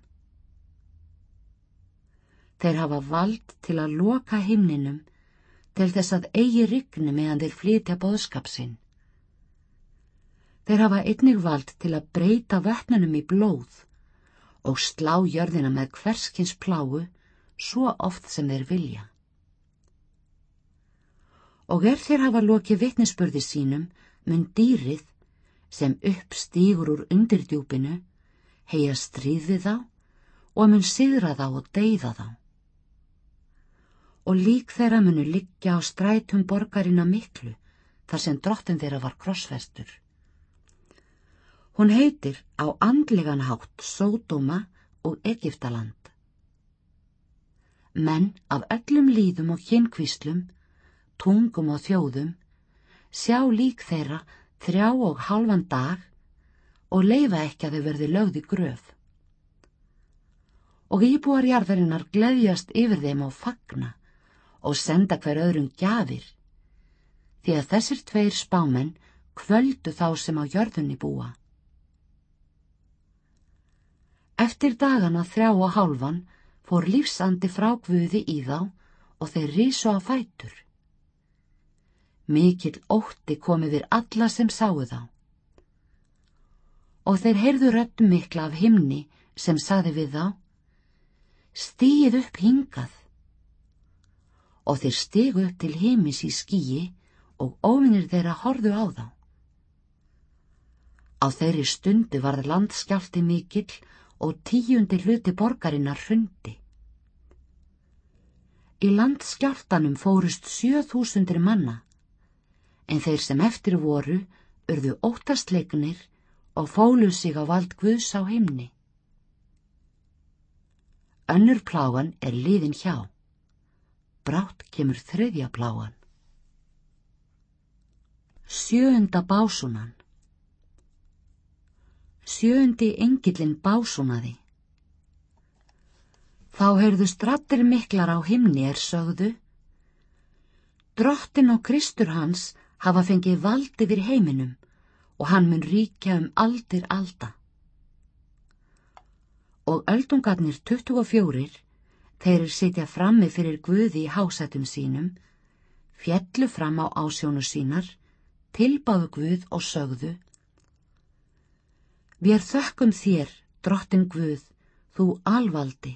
Þeir hafa vald til að loka himninum til þess að eigi rigni meðan þeir flytja boðskapsinn. Þeir hafa einnig vald til að breyta vötnunum í blóð og slá jörðina með hverskins pláu svo oft sem þeir vilja. Og er þeir hafa lokið vitnisspörði sínum mun dýrið sem uppstýgur úr undirdjúpinu heia stríði þá og mun sigra þá og deyða þá og lík þeirra munu liggja á strætum borgarina miklu þar sem drottin þeirra var krossfestur. Hún heitir á andlegan hátt Sódóma og Egiptaland. Menn af öllum líðum og kynkvíslum, tungum og þjóðum, sjá lík þeirra þrjá og halvan dag og leifa ekki að þau verði lögði gröf. Og íbúarjarðarinnar gleðjast yfir þeim á fagna og senda hver öðrum gjafir, því að þessir tveir spámenn kvöldu þá sem á jörðunni búa. Eftir dagana þrjá og hálfan fór lífsandi frá Guði í þá og þeir rísu á fætur. Mikill ótti komið þér alla sem sáu þá. Og þeir heyrðu röttu mikla af himni sem saði við þá, stíð upp hingað. Og þeir stigu upp til heimis í skíi og óvinnir þeirra horðu á þá. Á þeirri stundu varð landskjálti mikill og tíundi hluti borgarinnar hrundi. Í landskjáltanum fórust sjöþúsundir manna en þeir sem eftir voru urðu óttastleiknir og fólu sig á vald Guðs á himni. Önnur plágan er liðin hjá. Brátt kemur þriðja plágan. Sjöunda básunan Sjöundi engillin básunaði. Þá heyrðu strattir miklar á himni er sögðu. Drottin og Kristur hans hafa fengið vald yfir heiminum og hann mun ríkja um aldir alda. Og öldungarnir 24, þeir sitja frammi fyrir Guði í hásætum sínum, fjellu fram á ásjónu sínar, tilbáðu Guð og sögðu. Við þökkum þér, drottin Guð, þú alvaldi,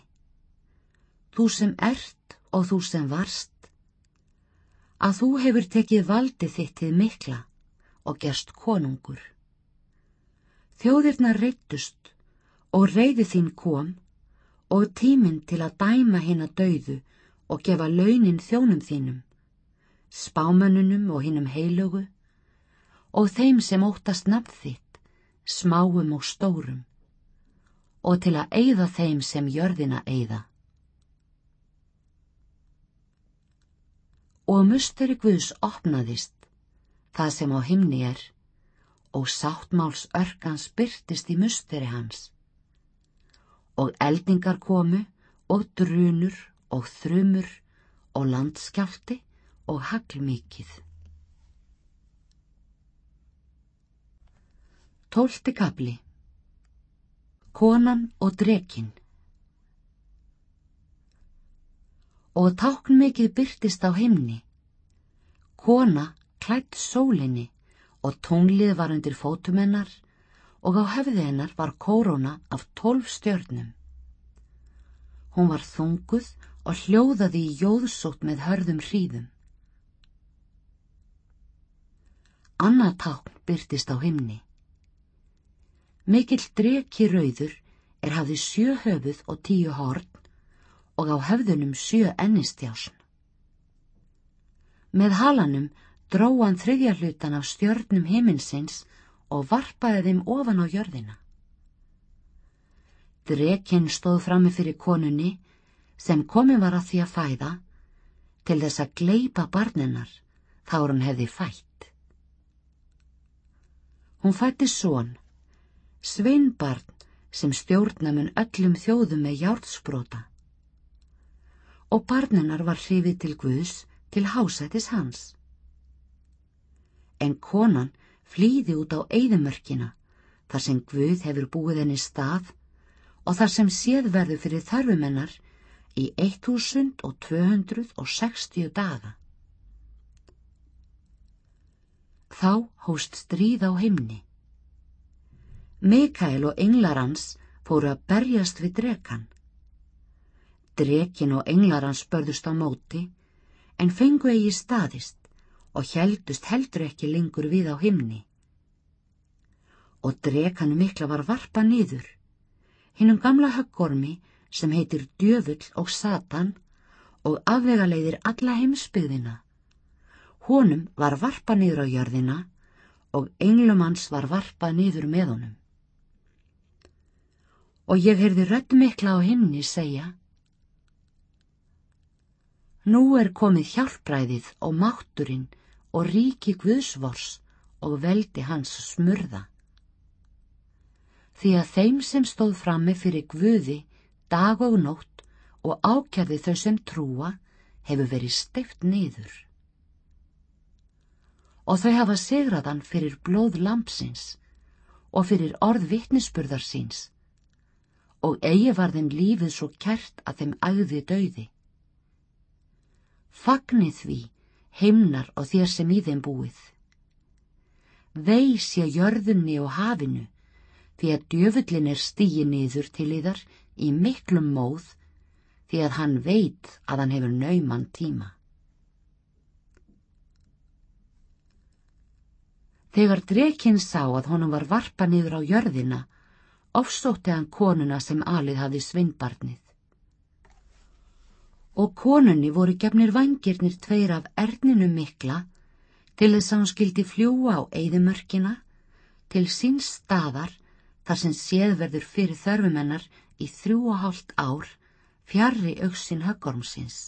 þú sem ert og þú sem varst, að þú hefur tekið valdi þitt til mikla og gerst konungur. Þjóðirna reytust og reyði þín kom og tíminn til að dæma hinn að dauðu og gefa launin þjónum þínum, spámanunum og hinnum heilugu og þeim sem óttast nafn þitt, smáum og stórum og til að eigða þeim sem jörðina eigða. og musteri Guðs opnaðist, það sem á himni er, og sáttmáls örkans byrtist í musteri hans. Og eldingar komu, og drunur, og þrumur, og landskjálti, og haglmikið. Tólti kapli Konan og drekinn og táknmikið byrtist á himni. Kona klætt sólinni og tónlið var undir fótumennar og á hefði hennar var kóróna af tólf stjörnum. Hún var þunguð og hljóðaði í jóðsótt með hörðum hríðum. Annað tákn byrtist á himni. Mikill dreki rauður er hafði sjö höfuð og tíu horn og á höfðunum sjö ennistjásn. Með halanum dróan þriðja hlutan af stjörnum himinsins og varpaði þeim ofan á jörðina. Drekinn stóð frammi fyrir konunni sem komin var að því að fæða til þess að gleipa barninnar þá hún hefði fætt. Hún fætti són, sveinbarn sem stjórnamun öllum þjóðum með hjártsbrota og barninar var hrifið til Guðs til hásætis hans. En konan flýði út á eigðumörkina þar sem Guð hefur búið henni stað og þar sem séð verður fyrir þarfumennar í 1260 daga. Þá hóst stríð á himni. Mikael og englarans fóru að berjast við drekan Drekin og englar hans börðust á móti, en fengu eigi staðist og heldust heldur ekki lengur við á himni. Og drekanu mikla var varpa niður, hinnum gamla höggormi sem heitir djöfull og satan og afvega leiðir alla heimsbyggðina. Honum var varpa niður á jörðina og englum hans var varpa niður með honum. Og ég heyrði rödd mikla á himni segja, Nú er komið hjálpræðið og mátturinn og ríki Guðsvors og veldi hans smurða. Því að þeim sem stóð frammi fyrir Guði dag og nótt og ákjæði þau sem trúa hefur verið steift niður. og þau hafa sigraðan fyrir blóð lampsins og fyrir orð vittnisspurðar síns og eigi var þeim lífið svo kert að þeim æði döiði. Fagnið því, heimnar og þér sem í þeim búið. Veis ég jörðunni og hafinu, því að djöfullin er stíi niður til yðar í miklum móð, því að hann veit að hann hefur nauman tíma. Þegar drekinn sá að honum var varpa niður á jörðina, ofsótti hann konuna sem alið hafi svinnbarnið og konunni voru gefnir vangirnir tveir af erninu mikla til þess að hún skildi fljúa á eigðumörkina til síns staðar þar sem séðverður fyrir þörfumennar í þrjú og hálft ár fjarrri auksin höggormsins.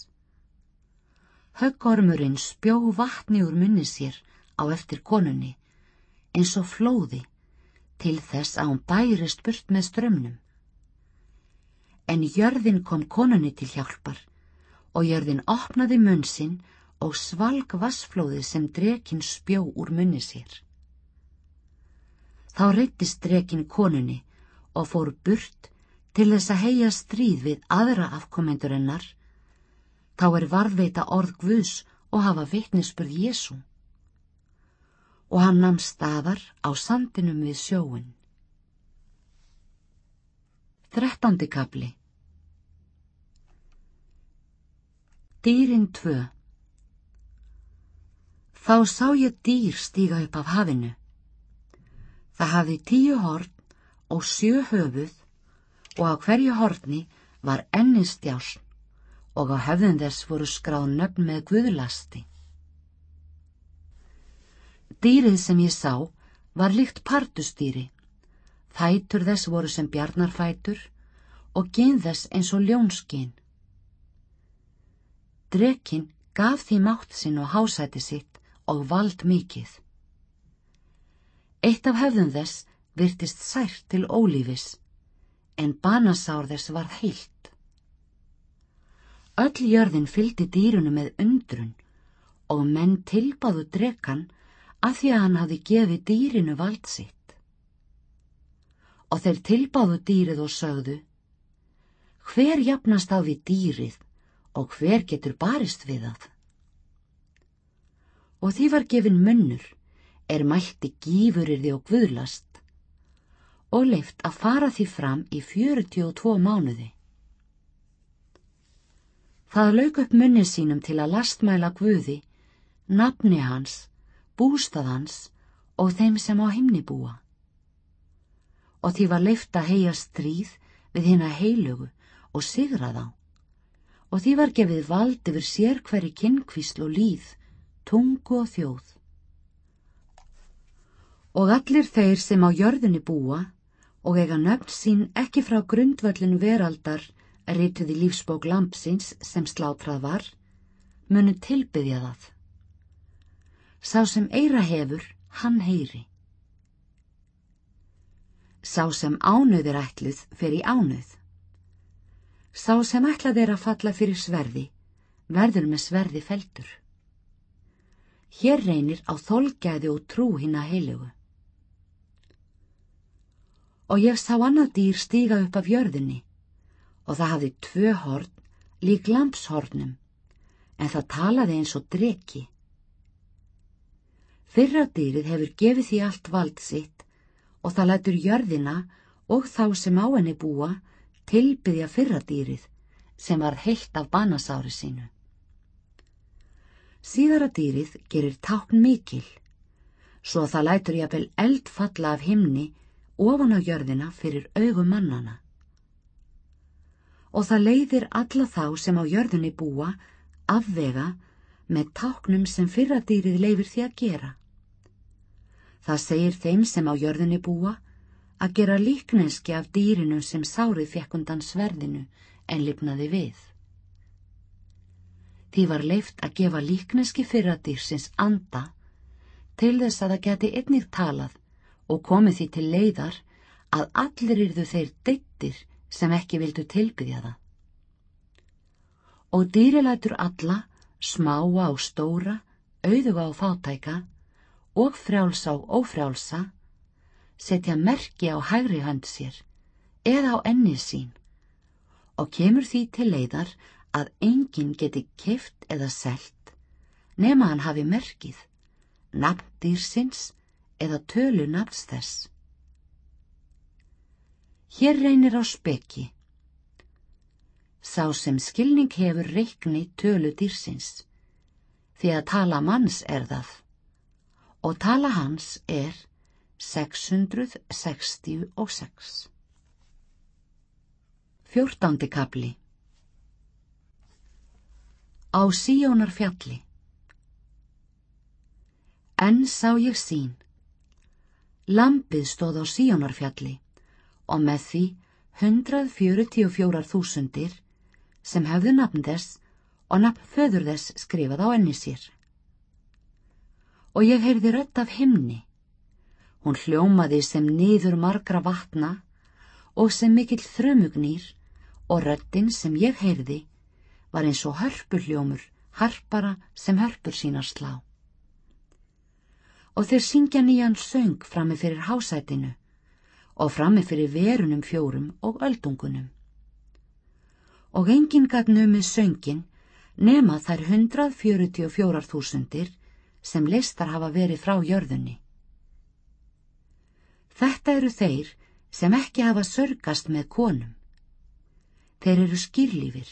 Höggormurinn spjó vatni úr munni sér á eftir konunni eins og flóði til þess að hún bærist burt með strömmnum. En jörðin kom konunni til hjálpar og jörðin opnaði munn sinn og svalg vassflóði sem drekin spjó úr munni sér. Þá reyttist drekin konunni og fór burt til þess að heia stríð við aðra afkomendurinnar, þá er varðveita orð Guðs og hafa vitnisspurð Jésu. Og hann namn staðar á sandinum við sjóun. Þrettandi kapli Dýrin tvö Þá sá ég dýr stíga upp af hafinu. Það hafi tíu horn og sjö höfuð og á hverju horni var ennistjásn og á höfðun þess voru skráð nöfn með guðlasti. Dýrið sem ég sá var líkt partustýri. Fætur þess voru sem bjarnarfætur og gen þess eins og ljónskinn. Drekinn gaf því mátt sinn og hásæti sitt og vald mikið. Eitt af höfðum þess virtist sært til ólífis, en banasár þess varð heilt. Öll jörðin fyldi dýrunu með undrun og menn tilbáðu drekan af því að hann hafi gefið dýrinu vald sitt. Og þeir tilbáðu dýrið og sögðu, hver jafnast á við dýrið og hver getur barist við það? Og því var gefin munnur, er mælti gífurirði og guðlast, og leift að fara því fram í 42 mánuði. Það lauk upp munni sínum til að lastmæla guði, nafni hans, bústað hans og þeim sem á himni búa. Og því var leift að heia stríð við hinn að heilögu og sigra þá og því var gefið vald yfir sér hverju kynkvísl og líð, tungu og þjóð. Og allir þeir sem á jörðinni búa og eiga nöfn sín ekki frá grundvöllin veraldar reytuði lífsbók lampsins sem slátrað var, munu tilbyðja það. Sá sem eira hefur, hann heyri. Sá sem ánöðir ætluð fer í ánöð. Sá sem ætlað er að falla fyrir sverði, verður með sverði feltur. Hér reynir á þolgæði og trú hinn að heilugu. Og ég sá annað dýr stíga upp af jörðinni og það hafði tvö horn lík lampshornum en það talaði eins og dreki. Fyrra dýrið hefur gefið því allt vald sitt og það lætur jörðina og þá sem á henni búa tilbyðja fyrradýrið sem var heilt af banasári sínu. Síðara dýrið gerir tákn mikil, svo það lætur jafnvel eldfalla af himni ofan á jörðina fyrir augum mannana. Og það leiðir alla þá sem á jörðinni búa afvega með táknum sem fyrradýrið leifir því að gera. Það segir þeim sem á jörðinni búa að gera líkneski af dýrinu sem sárið fekk undan sverðinu en lifnaði við. Því var leift að gefa líkneski fyrradýrsins anda til þess að það geti einnig talað og komið því til leiðar að allir yrðu þeir deittir sem ekki vildu tilbyðja það. Og dýrilætur alla, smáa og stóra, auðuga og fátæka og frjálsa og ófrjálsa setja merki á hægri hönd sér eða á ennið sín og kemur því til leiðar að enginn geti kift eða selt nema hann hafi merkið, nafn dýrsins eða tölu nafns þess. Hér reynir á speki. Sá sem skilning hefur reikni tölu dýrsins, því að tala manns er það, og tala hans er 666. Fjórtándi kapli Á síjónar fjalli En sá ég sín. Lampið stóð á síjónar fjalli og með því 144 þúsundir sem hefðu nafn þess og nafn föður þess skrifað á enni sér. Og ég heyrði rött af himni Hún hljómaði sem niður margra vatna og sem mikill þrömugnýr og röttin sem ég heyrði var eins og hörpuljómur, harpara sem hörpur sínar slá. Og þeir syngja nýjan söng frammi fyrir hásætinu og frammi fyrir verunum fjórum og öldungunum. Og enginn gæt nömið söngin nema þær 144.000 sem listar hafa verið frá jörðunni. Þetta eru þeir sem ekki hafa sörgast með konum. Þeir eru skýrlífir.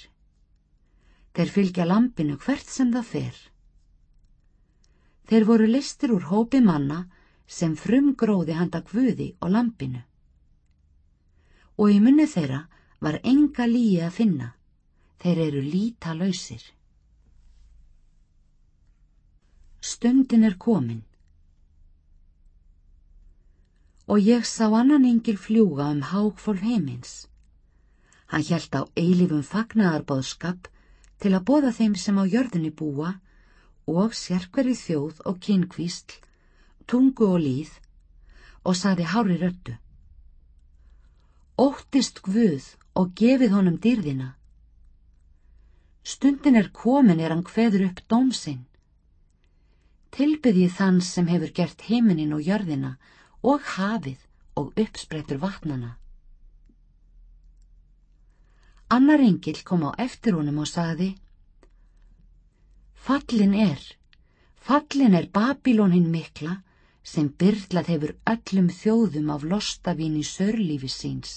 Þeir fylgja lampinu hvert sem það fer. Þeir voru listir úr hópi manna sem frumgróði handa gvuði og lampinu. Og í munni þeirra var enga líi að finna. Þeir eru líta lausir. Stundin er komin og ég sá annan yngir fljúga um hákfól heimins. Hann hjælt á eilifum fagnaðarbóðskap til að bóða þeim sem á jörðinni búa og sérkverið þjóð og kynkvísl, tungu og líð og saði hári röttu. Óttist Guð og gefið honum dýrðina. Stundin er komin er hann hveður upp dómsinn. Tilbyðið þann sem hefur gert heiminin og jörðina og hafið og uppsprettur vatnana. Annar engil kom á eftir honum og sagði Fallin er, fallin er Babilónin mikla sem byrlað hefur öllum þjóðum af lostavín í sörlífi síns.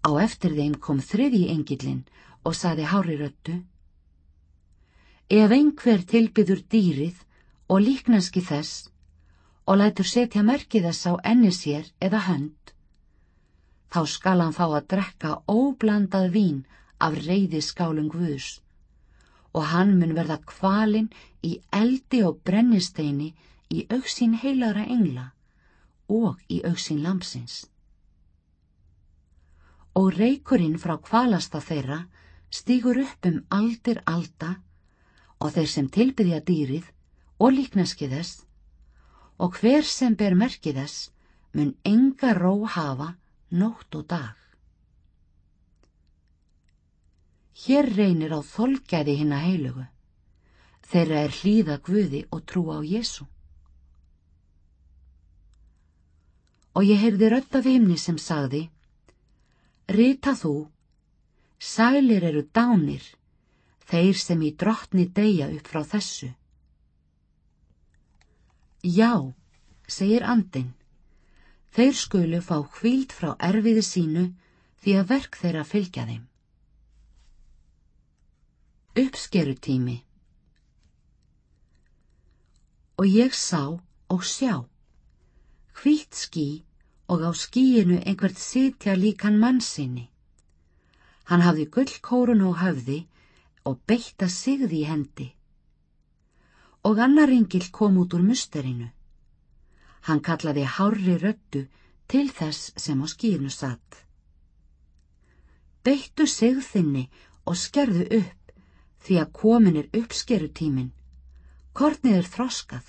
Á eftir þeim kom þriði engilin og saði hári röttu Ef einhver tilbyður dýrið og líknanski þess og lætur setja merkið þess á enni sér eða hönd, þá skal hann fá að drekka óblandað vín af reyði skálum Guðs og hann mun verða kvalinn í eldi og brennisteini í auksín heilara engla og í auksín lampsins. Og reykurinn frá kvalasta þeirra stýgur upp um aldir alda og þeir sem tilbyðja dýrið og líkneskið þess og hver sem ber merkið þess mun enga ró hafa nótt og dag. Hér reynir á þolgæði hinn að heilugu. Þeirra er hlýða Guði og trúa á Jésu. Og ég heyrði rött af himni sem sagði, Rita þú, sælir eru dánir, þeir sem í drottni deyja upp frá þessu. Já, segir andin, þeir skulu fá hvíld frá erfiði sínu því að verk þeirra fylgja þeim. Uppskerutími Og ég sá og sjá, hvít skí og á skíinu einhvert sitja líkan mannsinni. Hann hafði gullkórun og höfði og beitta sigði í hendi og annar ringil kom út úr musterinu. Hann kallaði hárri röttu til þess sem á skýrnu satt. Beittu sig þinni og skerðu upp því að komin er uppskerutímin. Kornið er þroskað.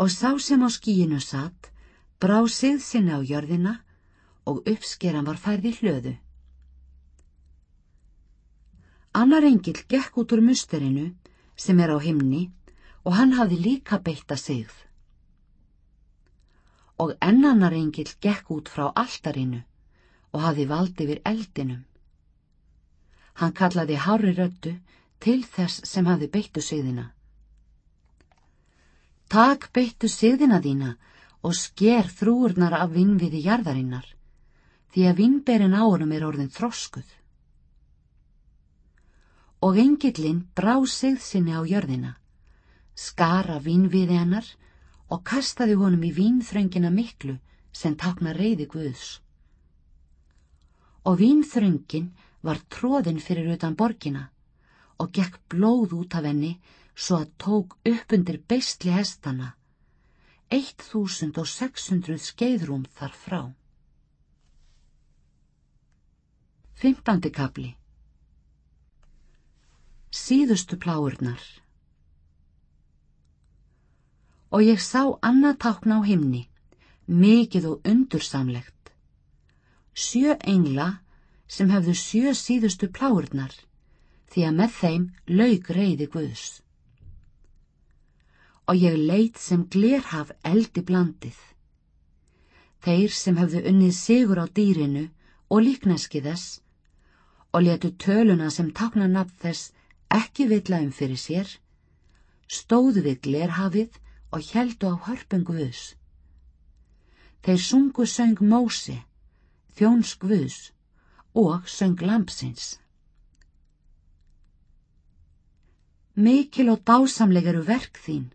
Og sá sem á skýinu satt brá sig sinni á jörðina og uppskeran var færði hlöðu. Annar engil gekk út úr musterinu sem er á himni og hann hafði líka beitta sigð. Og ennanar engil gekk út frá alltarinu og hafði valdi yfir eldinum. Hann kallaði hári röttu til þess sem hafði beittu sigðina. Tak beittu sigðina þína og sker þrúurnar af vinnviði jarðarinnar, því að vinnberin árum er orðin þroskuð. Og engillin brá sigð sinni á jörðina, skara vinnviði hennar og kastaði honum í vínþröngina miklu sem takna reyði Guðs. Og vínþröngin var tróðin fyrir utan borgina og gekk blóð út af henni svo að tók upp undir beistli hestana 1600 skeiðrúm þar frá. Fymtandi kapli Síðustu pláurnar Og ég sá annað tákna á himni, mikið og undursamlegt. Sjö engla sem hefðu sjö síðustu pláurnar, því að með þeim laug reyði Guðs og ég leit sem glerhaf eldi blandið. Þeir sem hefðu unnið sigur á dýrinu og líkneski þess og letu töluna sem takna nafn þess ekki vitlaum fyrir sér, stóðu við glerhafið og heldu á hörpungu vus. Þeir sungu söng Mósi, þjónsk vus og söng Lampsins. Mikil og dásamleg eru verk þín,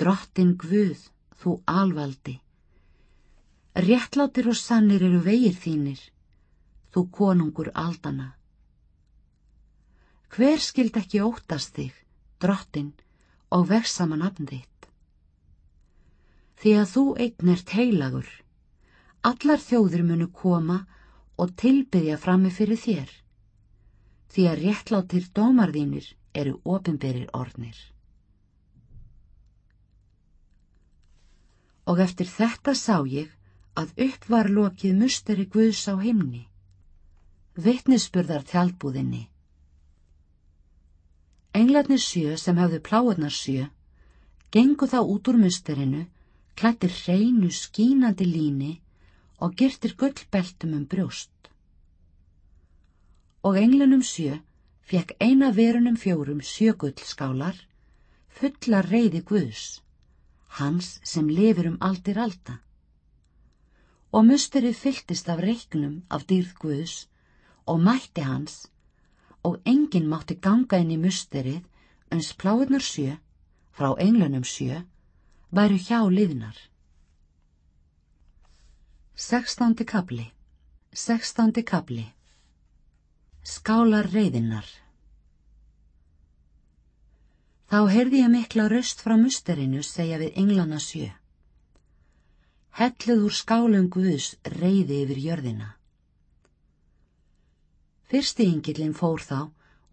Drottin Guð, þú alvaldi. Réttlátir og sannir eru vegir þínir, þú konungur aldana. Hver skild ekki óttast þig, drottin, og veksama nafn þitt? Því að þú eignert heilagur, allar þjóður munu koma og tilbyðja frammi fyrir þér, því að réttlátir dómar þínir eru ofinberir ornir. Og eftir þetta sá ég að upp var lokið musteri Guðs á himni, vittnisspurðar tjálbúðinni. Englarnir sjö sem hafðu pláðnar sjö, gengu þá út úr musterinu, klættir hreinu skínandi líni og girtir gullbeltum um brjóst. Og englanum sjö fekk eina verunum fjórum sjö gullskálar, fulla reyði Guðs hans sem lifir um aldir alda. Og musterið fylltist af reiknum af dýrð Guðs og mætti hans og enginn mátti ganga inn í musterið uns pláðunar sjö, frá englunum sjö, væru hjá liðnar. Sextándi kabli Sextándi kabli Skálar reyðinnar Þá heyrði ég mikla raust frá musterinu segja við englana sjö. Helluð úr skálum Guðs reyði yfir jörðina. Fyrsti yngillin fór þá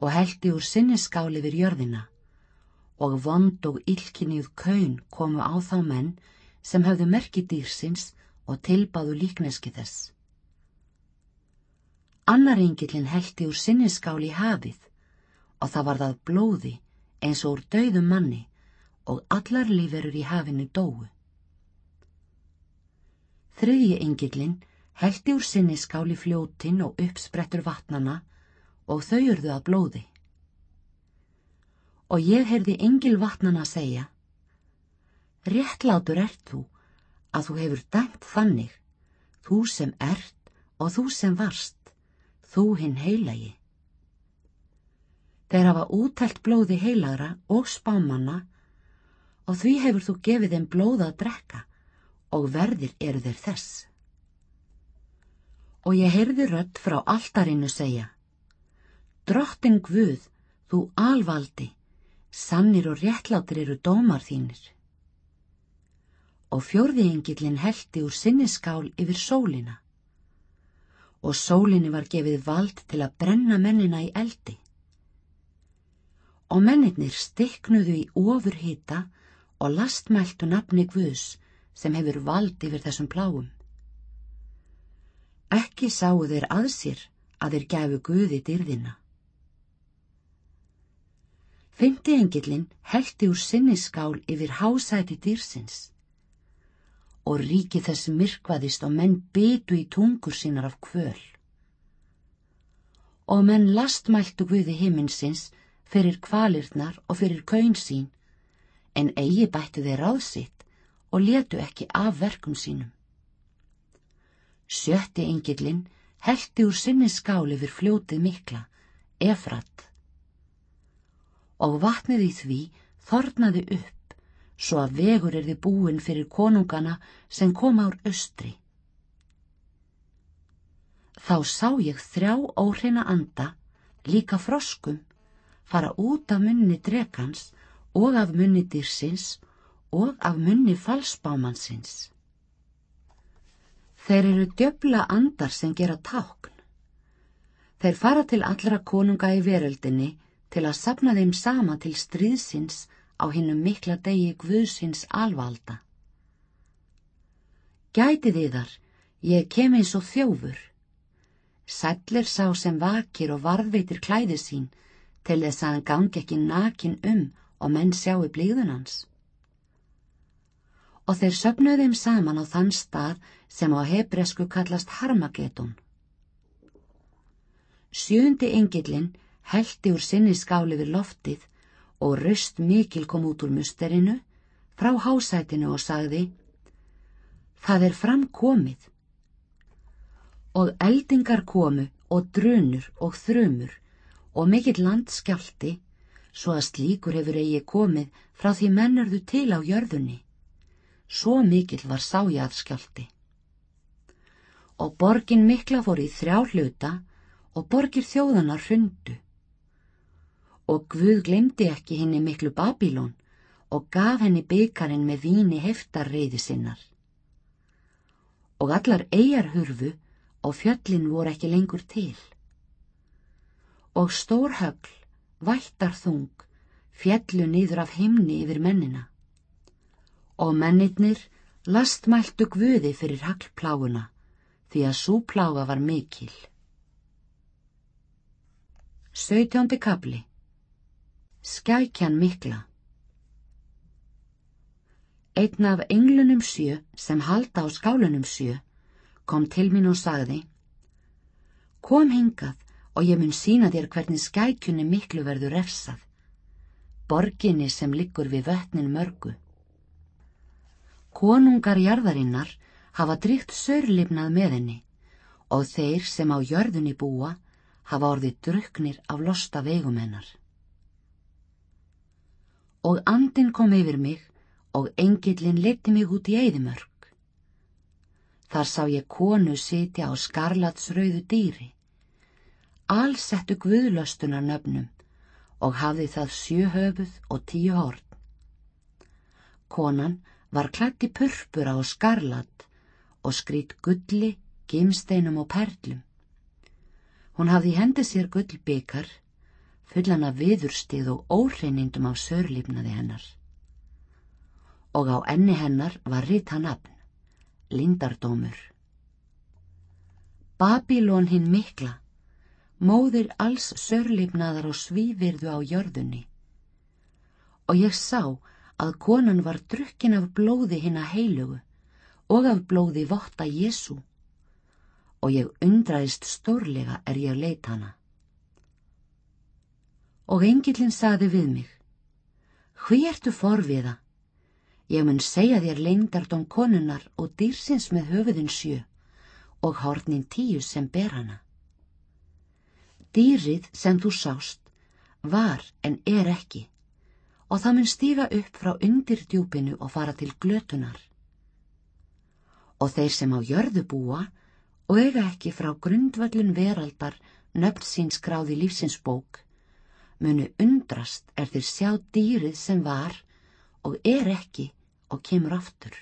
og heldi úr sinni skál yfir jörðina og vond og illkinnið kaun komu á þá menn sem höfðu merki dýrsins og tilbáðu líkneski þess. Annar yngillin heldi úr sinni skál í hafið og það var það blóði eins og úr dauðum manni og allar líferur í hafinu dóu. Þriðji engillin heldi úr sinni skáli fljótin og uppsprettur vatnana og þau urðu að blóði. Og ég heyrði engil vatnana að segja, réttlátur ert þú að þú hefur dæmt þannig, þú sem ert og þú sem varst, þú hinn heilagi. Þeir hafa útælt blóði heilagra og spámanna og því hefur þú gefið þeim blóða að drekka og verðir eru þeir þess. Og ég heyrði rött frá alltarinu segja, Drottin Guð, þú alvaldi, sannir og réttlátir eru dómar þínir. Og fjórðiengillin heldi úr sinniskál yfir sólina og sólinni var gefið vald til að brenna mennina í eldi og mennirnir stiknuðu í ofurhita og lastmæltu nafni Guðs sem hefur vald yfir þessum pláum. Ekki sáu þeir að sér að þeir gæfu Guði dyrðina. Fymti engilinn heldi úr sinni skál yfir hásæti dýrsins og ríki þess myrkvaðist og menn bytu í tungur sínar af kvöl. Og menn lastmæltu Guði himminsins fyrir kvalirnar og fyrir kaun sín, en eigi bættu þeir ráðsitt og letu ekki af verkum sínum. Sjötti engilinn heldi úr sinni skál yfir fljótið mikla, Efrat. Og vatnið í því þornaði upp, svo að vegur er þið búin fyrir konungana sem koma úr austri. Þá sá ég þrjá óhreina anda, líka froskum, fara út af munni drekans og af munni dýrsins og af munni falsbámansins. Þeir eru djöfla andar sem gera tákn. Þeir fara til allra konunga í veröldinni til að sapna þeim sama til stríðsins á hinnum mikla degi Guðsins alvalda. Gæti þið þar, ég kem eins og þjófur. Sællir sá sem vakir og varðveitir klæði sín til þess að hann gangi ekki nakin um og menn sjáu blíðunans og þeir söfnuð þeim saman á þann stað sem á hebresku kallast Harmageddon. Sjöndi engillin heldi úr sinni skáli við loftið og röst mikil kom út úr musterinu frá hásætinu og sagði Það er fram komið og eldingar komu og drunur og þrumur og mikill landskjálti svo að slíkur hefur eigi komið frá því mennarðu til á jörðunni svo mikill var sájaðskjálti. Og borgin mikla fór í þrjá hluta og borgir þjóðanar hrundu. Og Guð glemdi ekki henni miklu Babilón og gaf henni byggarinn með víni heftarreiði sinnar. Og allar eigjar hurfu og fjöllin voru ekki lengur til. Og stór högl, vættar þung, fjallu niður af himni yfir mennina. Og mennirnir lastmæltu Guði fyrir haglpláuna því að svo plága var mikil. Söйтjóndi kabli Skækjan mikla. Einn af englunum sjö sem halda á skálunum sjö kom til mín og sagði Kom hingað og ég mun sína þér hvernig skækjunni miklu verður refsað, borginni sem liggur við vötnin mörgu. Konungar jarðarinnar hafa drygt sörlifnað með henni og þeir sem á jörðunni búa hafa orðið druknir af losta vegum hennar. Og andin kom yfir mig og engillin leti mig út í eðimörk. Þar sá ég konu sitja á skarlatsrauðu dýri. Allsettu guðlöstunar nöfnum og hafði það sjöhöfuð og tíu horn. Konan var klætt í purpura og skarlat og skrýtt gulli, gimsteinum og perlum. Hún hafði hendi sér gullbyggar, fullan af viðurstið og óhreinindum á sörlífnaði hennar. Og á enni hennar var rita nafn, Lindardómur. Babilón hinn mikla, móðir alls sörlífnaðar og svívirðu á jörðunni. Og ég sá að konan var drukkin af blóði hinn að heilugu og af blóði votta Jésu og ég undraðist stórlega er ég leit hana. Og engillin saði við mig, hví ertu forviða? Ég mun segja þér lengdardóm konunnar og dýrsins með höfuðin sjö og hornin tíu sem ber hana. Dýrið sem þú sást var en er ekki og það mun stíga upp frá undir djúpinu og fara til glötunar. Og þeir sem á jörðu búa og eiga ekki frá grundvöllun veraldar nöfn sín skráði lífsins bók, munu undrast er þeir sjá dýrið sem var og er ekki og kemur aftur.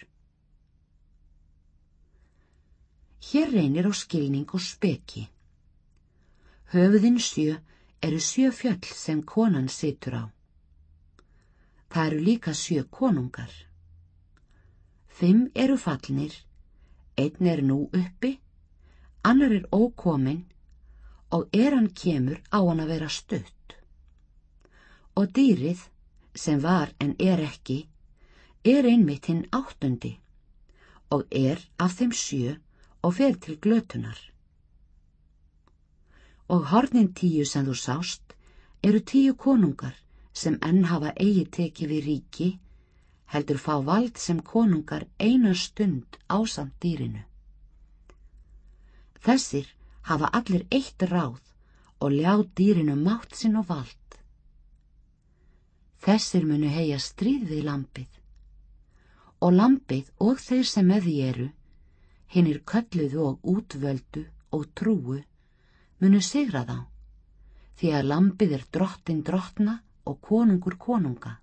Hér reynir á skilning og speki. Höfuðin sjö eru sjö fjöll sem konan situr á. Það eru líka sjö konungar. Fimm eru fallnir, einn er nú uppi, annar er ókomin og er hann kemur á hann að vera stutt. Og dýrið, sem var en er ekki, er einmitt hinn áttundi og er af þeim sjö og fer til glötunar. Og hornin tíu sem þú sást eru tíu konungar sem enn hafa eigi tekið við ríki, heldur fá vald sem konungar eina stund ásamt dýrinu. Þessir hafa allir eitt ráð og ljá dýrinu mátt sinn og vald. Þessir munu heia stríð við lampið. Og lampið og þeir sem með því eru, hinnir kölluðu og útvöldu og trúu, munu sigra þá, því að lampið er drottin drottna og konungur konunga.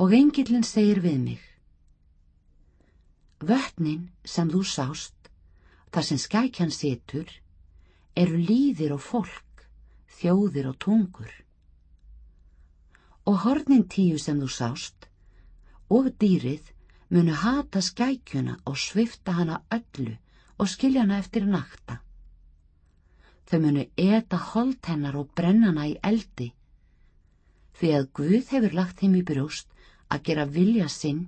Og engillin segir við mig, Vötnin sem þú sást, þar sem skækjan situr, eru líðir og fólk, þjóðir og tungur og hornin tíu sem þú sást og dýrið munu hata skækjuna og svifta hana öllu og skilja hana eftir nakta. Þau munu eta hold hennar og brenna hana í eldi því að Guð hefur lagt þeim í brjóst að gera vilja sinn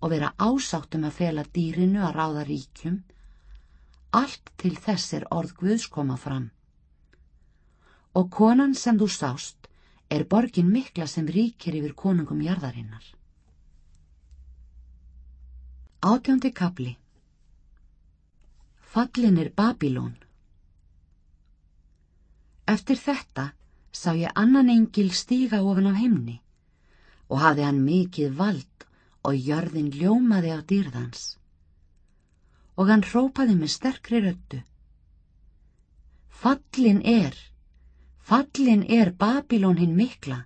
og vera ásáttum að fela dýrinu að ráða ríkjum allt til þess er orð Guðs koma fram. Og konan sem þú sást er borgin mikla sem ríkir yfir konungum jarðarinnar. Átjóndi kapli Fallin er Babilón Eftir þetta sá ég annan engil stíga ofan af himni og hafði hann mikið vald og jörðin ljómaði á dýrðans. Og hann rópaði með sterkri röttu. Fallin er Fallin er Babilón hinn mikla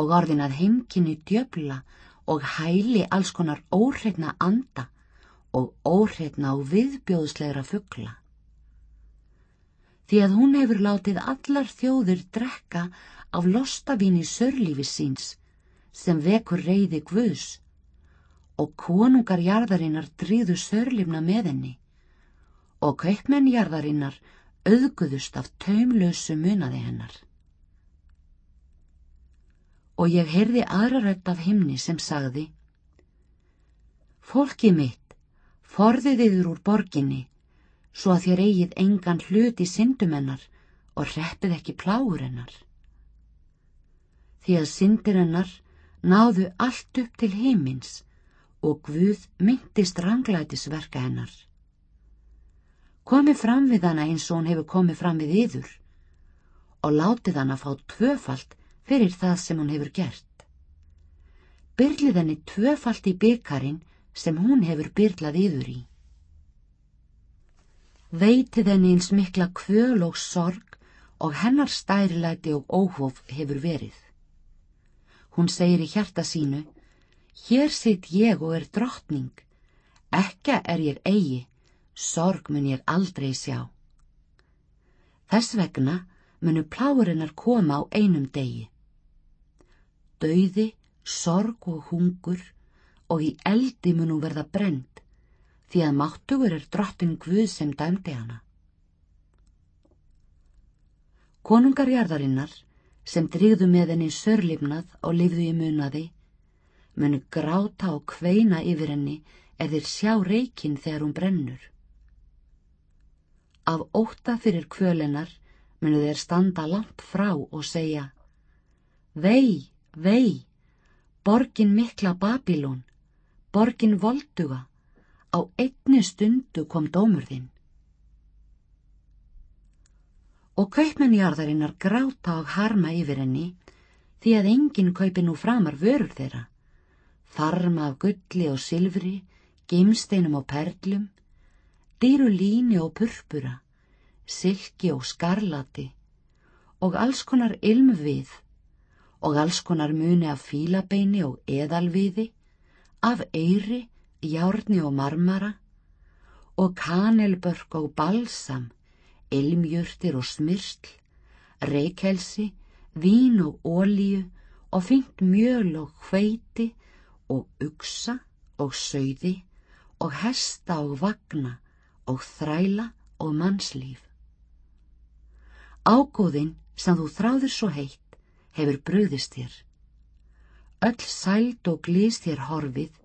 og orðin að heimkinni djöfla og hæli alls konar óhreitna anda og óhreitna og viðbjóðslegra fuggla. Því að hún hefur látið allar þjóður drekka af lostavín í sörlífi síns sem vekur reyði guðs og konungar jarðarinnar dríðu sörlifna með henni og kaupmenn jarðarinnar auðguðust af taumlösu munaði hennar. Og ég heyrði aðra rödd af himni sem sagði Fólki mitt, forðið yfir úr borginni, svo að þér eigið engan hlut í syndumennar og reppið ekki pláur hennar. Því að syndir hennar náðu allt upp til heimins og Guð myndist ranglætisverka hennar. Komið fram við hana eins og hún hefur komið fram við yður og látið hana fá tvöfalt fyrir það sem hún hefur gert. Byrlið henni tvöfalt í byggarinn sem hún hefur byrlað yfir í. Veitið henni eins mikla kvöl og sorg og hennar stærilæti og óhóf hefur verið. Hún segir í hjarta sínu, hér sitt ég og er drottning, ekka er ég eigi, sorg mun ég aldrei sjá. Þess vegna munu pláurinnar koma á einum degi dauði, sorg og hungur og í eldi mun hún verða brend því að máttugur er drottin Guð sem dæmdi hana. Konungarjarðarinnar sem drýgðu með henni sörlifnað og lifðu í munaði munu gráta og kveina yfir henni eða sjá reikinn þegar hún brennur. Af óta fyrir kvölenar munu þeir standa langt frá og segja Vei, Vei, borgin mikla Babilón, borgin volduga, á einni stundu kom dómur þinn. Og kaupmennjarðarinnar gráta og harma yfir henni því að enginn kaupi nú framar vörur þeirra, farma af gulli og silfri, gimsteinum og perlum, dýru líni og purpura, silki og skarlati og alls konar ilmvið og alls konar muni af fílabeini og eðalviði, af eyri, járni og marmara, og kanelbörk og balsam, ilmjurtir og smyrsl, reykhelsi, vín og ólíu og fynnt mjöl og hveiti og uksa og söiði og hesta og vagna og þræla og mannslíf. Ágóðinn sem þú þráður svo heitt hefur bröðist þér. Öll sæld og glýst þér horfið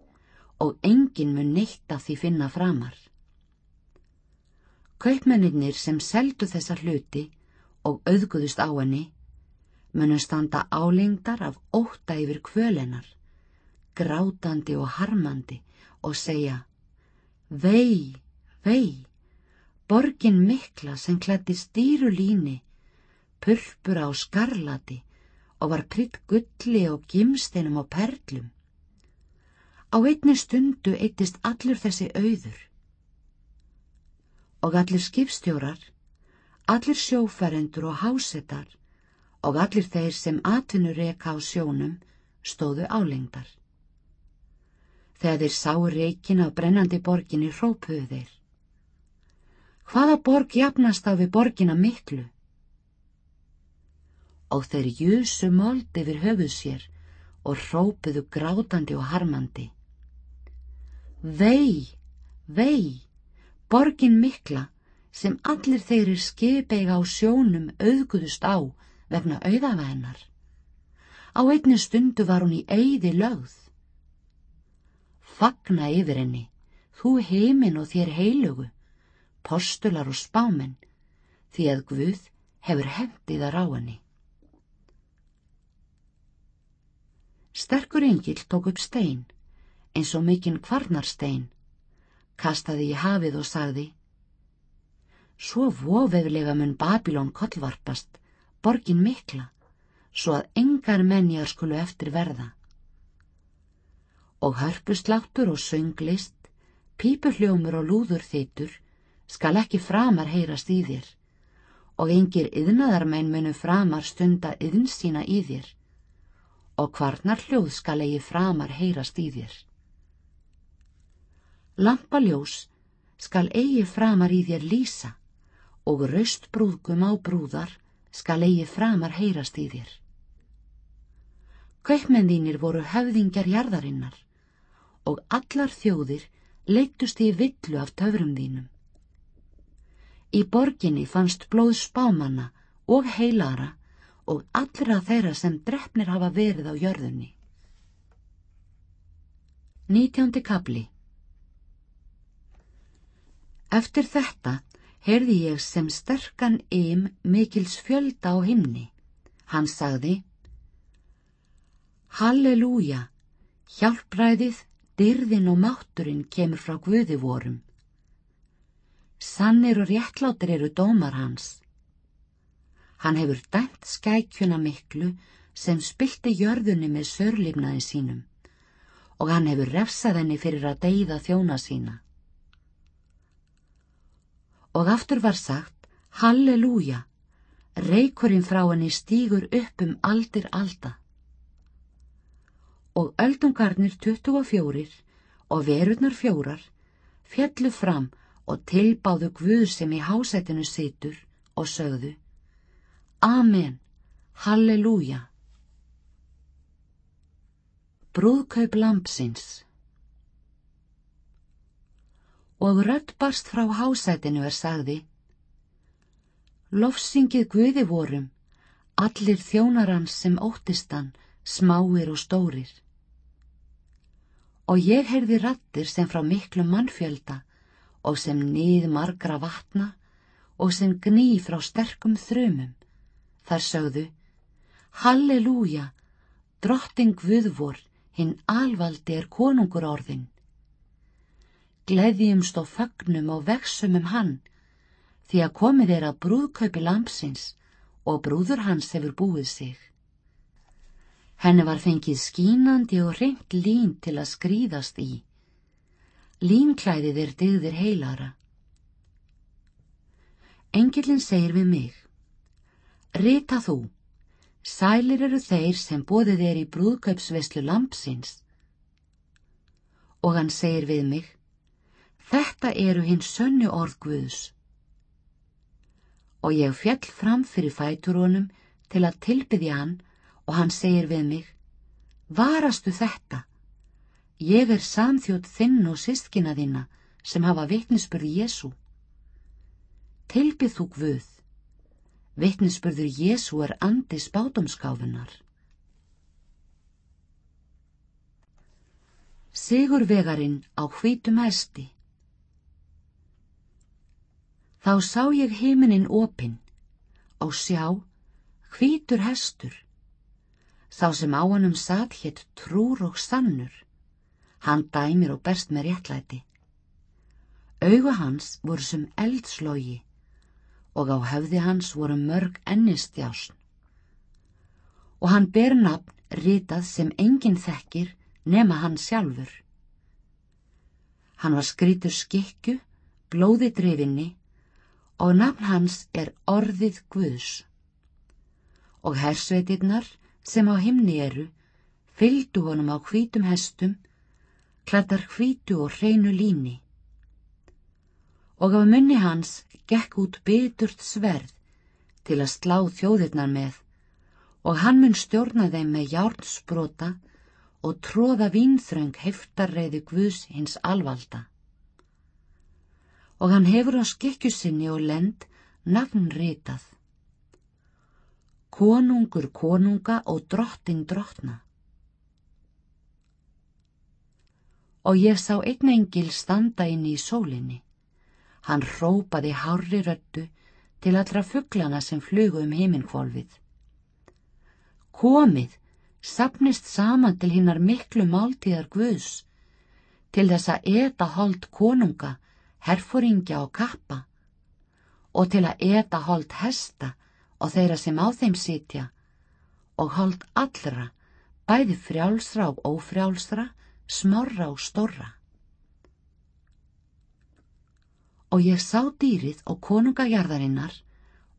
og engin mun neitt af því finna framar. Kaupmenninir sem seldu þessa hluti og auðguðust á henni munum standa álengdar af óta yfir kvölenar, grátandi og harmandi og segja Vei, vei, borgin mikla sem klætti stýru líni, pulpur á skarlati og var pritt gulli og gimsteinum og perlum. Á einni stundu eittist allur þessi auður. Og allir skipstjórar, allir sjófærendur og hásetar og allir þeir sem atvinnur reka á sjónum stóðu álengdar. Þegar þeir sá reikin af brennandi borginni hrópuðu þeir. Hvaða borg jafnast á við borgina miklu? Og þeir júsu mold yfir höfuð sér og hrópuðu grátandi og harmandi. Vei, vei, borgin mikla sem allir þeir er skipeiga á sjónum auðguðust á vegna auðafa hennar. Á einni stundu var hún í eigði lögð. Fagna yfir henni, þú heimin og þér heilugu, postular og spámen, því að Guð hefur hendið að rá henni. Sterkur engil tók upp stein, eins og mikinn kvarnarstein, kastaði í hafið og sagði, Svo vofeflega mun Babilón kollvarpast borgin mikla, svo að engar menjar skulu eftir verða. Og hörpusláttur og sönglist, pípuhljómur og lúður þeitur skal ekki framar heyrast í þér, og engir yðnaðarmenn munu framar stunda yðn sína í þér, og hvarnar hljóð skal eigi framar heyrast í þér. Lampaljós skal eigi framar í þér lýsa, og raust brúðgum á brúðar skal eigi framar heyrast í þér. Kaupmennínir voru höfðingjar jarðarinnar og allar þjóðir leittust í villu af töfrum þínum. Í borginni fannst blóð spámanna og heilara og allra þeirra sem drefnir hafa verið á jörðunni. Nítjándi kabli Eftir þetta heyrði ég sem sterkan eim mikils fjölda á himni. Hann sagði, Halleluja, hjálpræðið, dyrðin og mátturinn kemur frá Guði vorum. Sannir og réttlátir eru dómar hans. Hann hefur dæmt skækjuna miklu sem spilti jörðunni með sörlifnaði sínum og hann hefur refsað henni fyrir að deyða þjóna sína og aftur var sagt Halleluja, reykurinn frá henni stýgur upp um aldir alda. Og öldungarnir 24 og verurnar fjórar fjallu fram og tilbáðu Guð sem í hásætinu situr og sögðu Amen, Halleluja. Brúðkaup lampsins og rött barst frá hásætinu er sagði Lofsingið Guði vorum, allir þjónarans sem óttistan, smáir og stórir. Og ég heyrði rattir sem frá miklu mannfjölda og sem nýð margra vatna og sem gný frá sterkum þrömum. Þar sögðu, Halleluja, drotting Guðvor, hinn alvaldi er konungur orðin gleðjumst og fagnum og veksum um hann, því að komið er að brúðkaupi lampsins og brúður hans hefur búið sig. Henni var fengið skínandi og reynd lín til að skrýðast í. Línklæðið er dyggðir heilara. Engilin segir við mig, Rita þú, sælir eru þeir sem bóðið er í brúðkaupsveslu lampsins. Og hann segir við mig, Þetta eru hins sönnu orð Guðs. Og ég fjall fram fyrir fæturónum til að tilbyðja hann og hann segir við mig, varastu þetta? Ég er samþjótt þinn og sískina þína sem hafa vitnisspurði Jésu. Tilbyð þú Guð, Vittnisspurður Jésu er andi spátumskáfunar. Sigurvegarinn á hvítum hesti. Þá sá ég heiminin opinn og sjá hvítur hestur. Sá sem á hannum satt hétt trúr og sannur. Hann dæmir og berst með réttlæti. Auga hans voru sem eldslogi og á höfði hans voru mörg ennistjásn. Og hann ber nafn ritað sem enginn þekkir nema hann sjálfur. Hann var skrítur skikku, blóði drifinni og nafn hans er orðið Guðs. Og hersveitirnar sem á himni eru fylgdu honum á hvítum hestum, klættar hvítu og hreinu líni. Og af munni hans gekk út biturt sverð til að slá þjóðirnar með og hann mun stjórna þeim með járnsbrota og tróða vínþröng heftarreiði Guðs hins alvalda. Og hann hefur á skekju sinni og lend nafn ritað. Konungur konunga og drottin drottna. Og ég sá einn engil standa inn í sólinni. Hann hrópaði hárri röttu til allra fugglana sem flugu um heiminkvolfið. Komið, sapnist saman til hinnar miklu máltíðar Guðs, til þess að eta hold konunga, herfóringja og kappa, og til að eta hold hesta og þeirra sem á þeim sitja, og hold allra, bæði frjálsra og ófrjálsra, smorra og storra. Og ég sá dýrið og konungajarðarinnar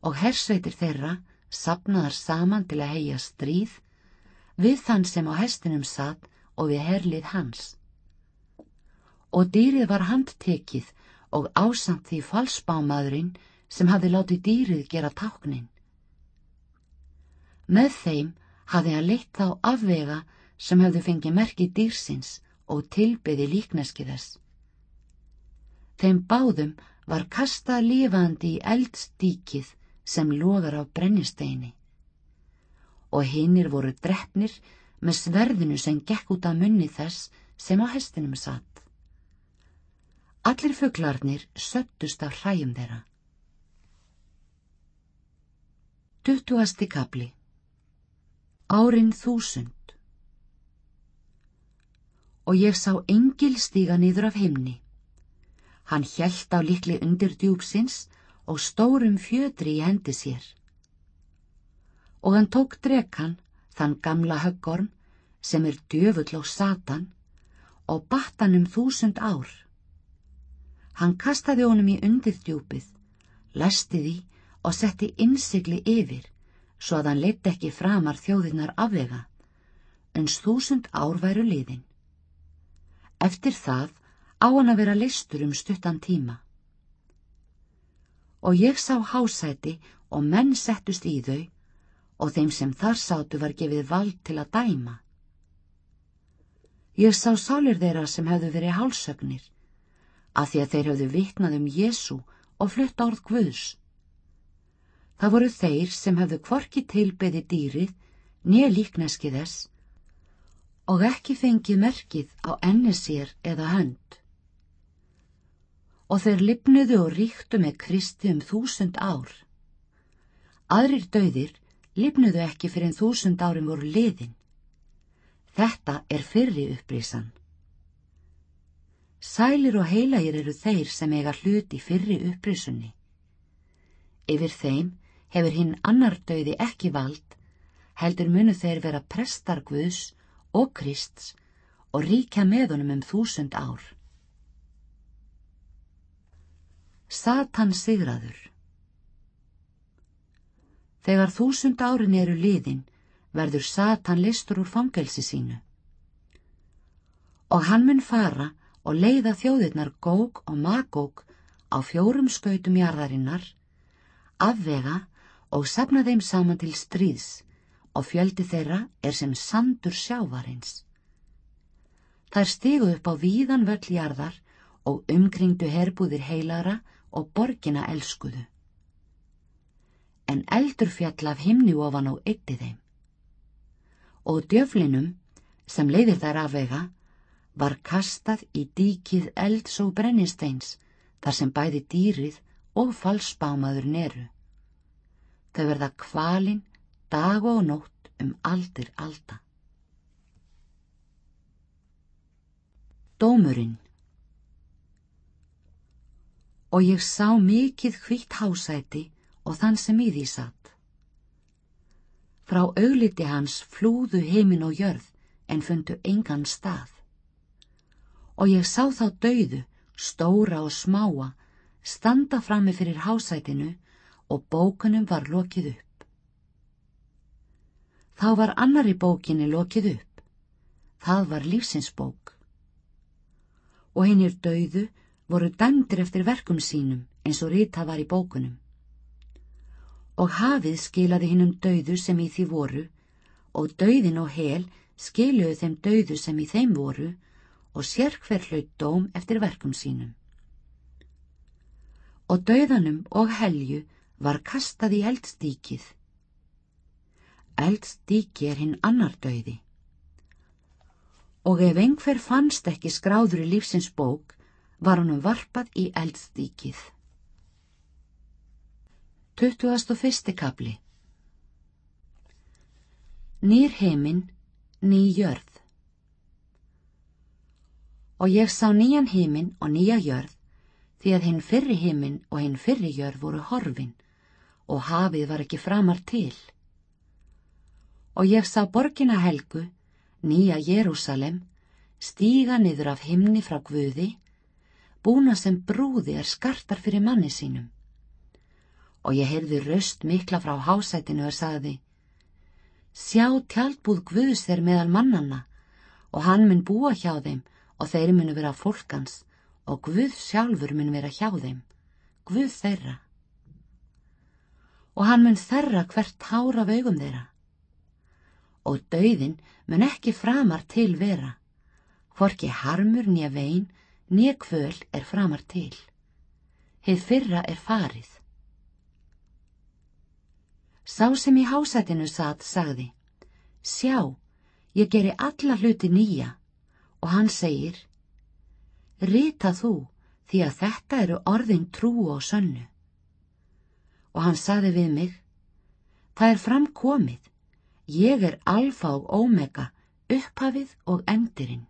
og hersveitir þeirra sapnaðar saman til að heia stríð við þann sem á hestinum satt og við herlið hans. Og dýrið var handtekið og ásamt því falsbámaðurinn sem hafði látið dýrið gera táknin. Með þeim hafði hann leitt þá afvega sem hafði fengið merki dýrsins og tilbyði líkneski þess. Þeim báðum var kastað lifandi í eldstíkið sem logar á brennisteini og hinnir voru drefnir með sverðinu sem gekk út af munni þess sem á hestinum satt. Allir fugglarnir söttust af hræjum þeirra. Tuttuasti kapli Árin þúsund Og ég sá engil stíga niður af himni. Hann hjælt á likli undir djúpsins og stórum fjötri í hendi sér og hann tók drekan, þann gamla höggorm, sem er djöfull og satan, og batt hann um þúsund ár. Hann kastaði honum í undirdjúpið, læsti því og setti innsigli yfir, svo að hann leitt ekki framar þjóðinnar afvega, ens þúsund ár væru liðin. Eftir það á hann að vera listur um stuttan tíma. Og ég sá hásæti og menn settust í þau og þeim sem þar sátu var gefið vald til að dæma. Ég sá sálir þeirra sem hefðu verið hálsögnir, að því að þeir hefðu vitnað um Jésu og flutt árð Guðs. Það voru þeir sem hefðu kvorki tilbeði dýrið, nýja líkneski þess, og ekki fengið merkið á enni sér eða hönd. Og þeir lipnuðu og ríktu með Kristi um þúsund ár. Aðrir döðir lifnuðu ekki fyrir en þúsund árin voru liðin. Þetta er fyrri upprísan. Sælir og heilagir eru þeir sem eiga hluti fyrri upprísunni. Yfir þeim hefur hinn annar döði ekki vald, heldur munu þeir vera prestar Guðs og Krists og ríkja með honum um þúsund ár. Satan sigraður Þegar þúsund árin eru liðin, verður Satan listur úr fangelsi sínu. Og hann mun fara og leiða þjóðirnar gók og magók á fjórum skautum jarðarinnar, afvega og sefna þeim saman til stríðs og fjöldi þeirra er sem sandur sjávarins. Þær stigu upp á víðan völljarðar og umkringdu herbúðir heilara og borgina elskuðu en eldur fjall af himni ofan á eitti þeim. Og djöflinum, sem leiðir þær afvega, var kastað í díkið elds og brennisteins, þar sem bæði dýrið og falsbámaður neru. Þau verða kvalin dag og nótt um aldir alda. Dómurinn Og ég sá mikið hvitt hásæti og þann sem í því satt. Frá augliti hans flúðu heimin og jörð en fundu engan stað. Og ég sá þá dauðu, stóra og smáa, standa frammi fyrir hásætinu og bókunum var lokið upp. Þá var annari bókinni lokið upp. Það var lífsins bók. Og hennir dauðu voru dæmdir eftir verkum sínum eins og rita var í bókunum. Og hafið skilaði hinnum dauðu sem í því voru og dauðin og hel skiluðu þeim dauðu sem í þeim voru og sér hver hlaut dóm eftir verkum sínum. Og dauðanum og helju var kastað í eldstíkið. Eldstíki er hinn annar döiði. Og ef einhver fannst ekki skráður í lífsins bók, var honum varpað í eldstíkið. 21. kapli Nýr heiminn, ný jörð Og ég sá nýjan heiminn og nýja jörð, því að hinn fyrri heiminn og hinn fyrri jörð voru horfin og hafið var ekki framar til. Og ég sá borgina helgu, nýja Jérúsalem, stíga niður af himni frá Guði, búna sem brúði er skartar fyrir manni sínum. Og ég heyrði röst mikla frá hásætinu og sagði, Sjá tjálpúð Guðs þeir meðal mannanna og hann mun búa hjá þeim og þeir munu vera fólkans og Guð sjálfur mun vera hjá þeim, Guð þeirra og hann mun þerra hvert hár af augum þeirra. Og dauðin mun ekki framar til vera, hvorki harmur nýja vein, nýja kvöl er framar til. Heið fyrra er farið. Sá sem í hásætinu satt sagði, sjá, ég geri alla hluti nýja og hann segir, rita þú því að þetta eru orðin trú og sönnu og hann saði við mig, það er framkomið, ég er alfa og ómega, upphafið og endirinn.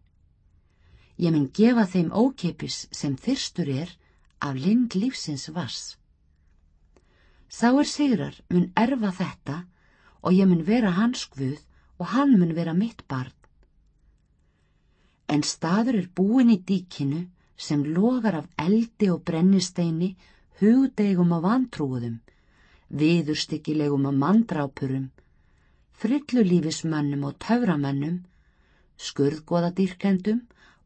Ég mun gefa þeim ókeipis sem þyrstur er af lind lífsins vass. Sáir sigrar mun erfa þetta og ég mun vera hans guð og hann mun vera mitt barn. En staður er búin í díkinu sem logar af eldi og brennisteini, hugdegum og vantrúðum, viðurstykkilegum og mandrápurum, frillulífismannum og töframannum, skurðgóðadýrkendum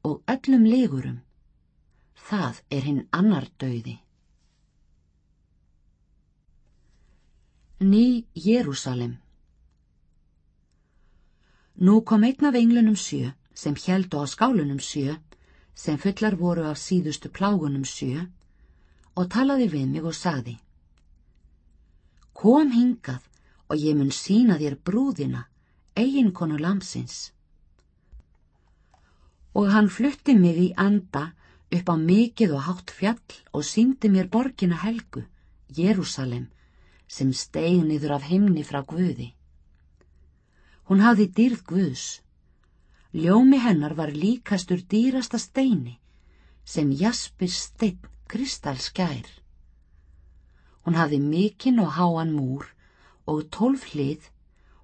og öllum legurum. Það er hinn annar döiði. Ný Jérúsalem Nú kom einn af englunum sjö sem heldu á skálunum sjö sem fullar voru af síðustu plágunum sjö og talaði við mig og sagði Kom hingað og ég mun sína þér brúðina, eiginkonu lamsins. Og hann flutti mig í anda upp á mikið og hátt fjall og síndi mér borgina helgu, Jérúsalem, sem steig niður af himni frá Guði. Hún hafði dýrð Guðs. Ljómi hennar var líkastur dýrasta steini, sem jaspir steinn kristalskær. Hún hafði mikinn og háan múr og tólf hlið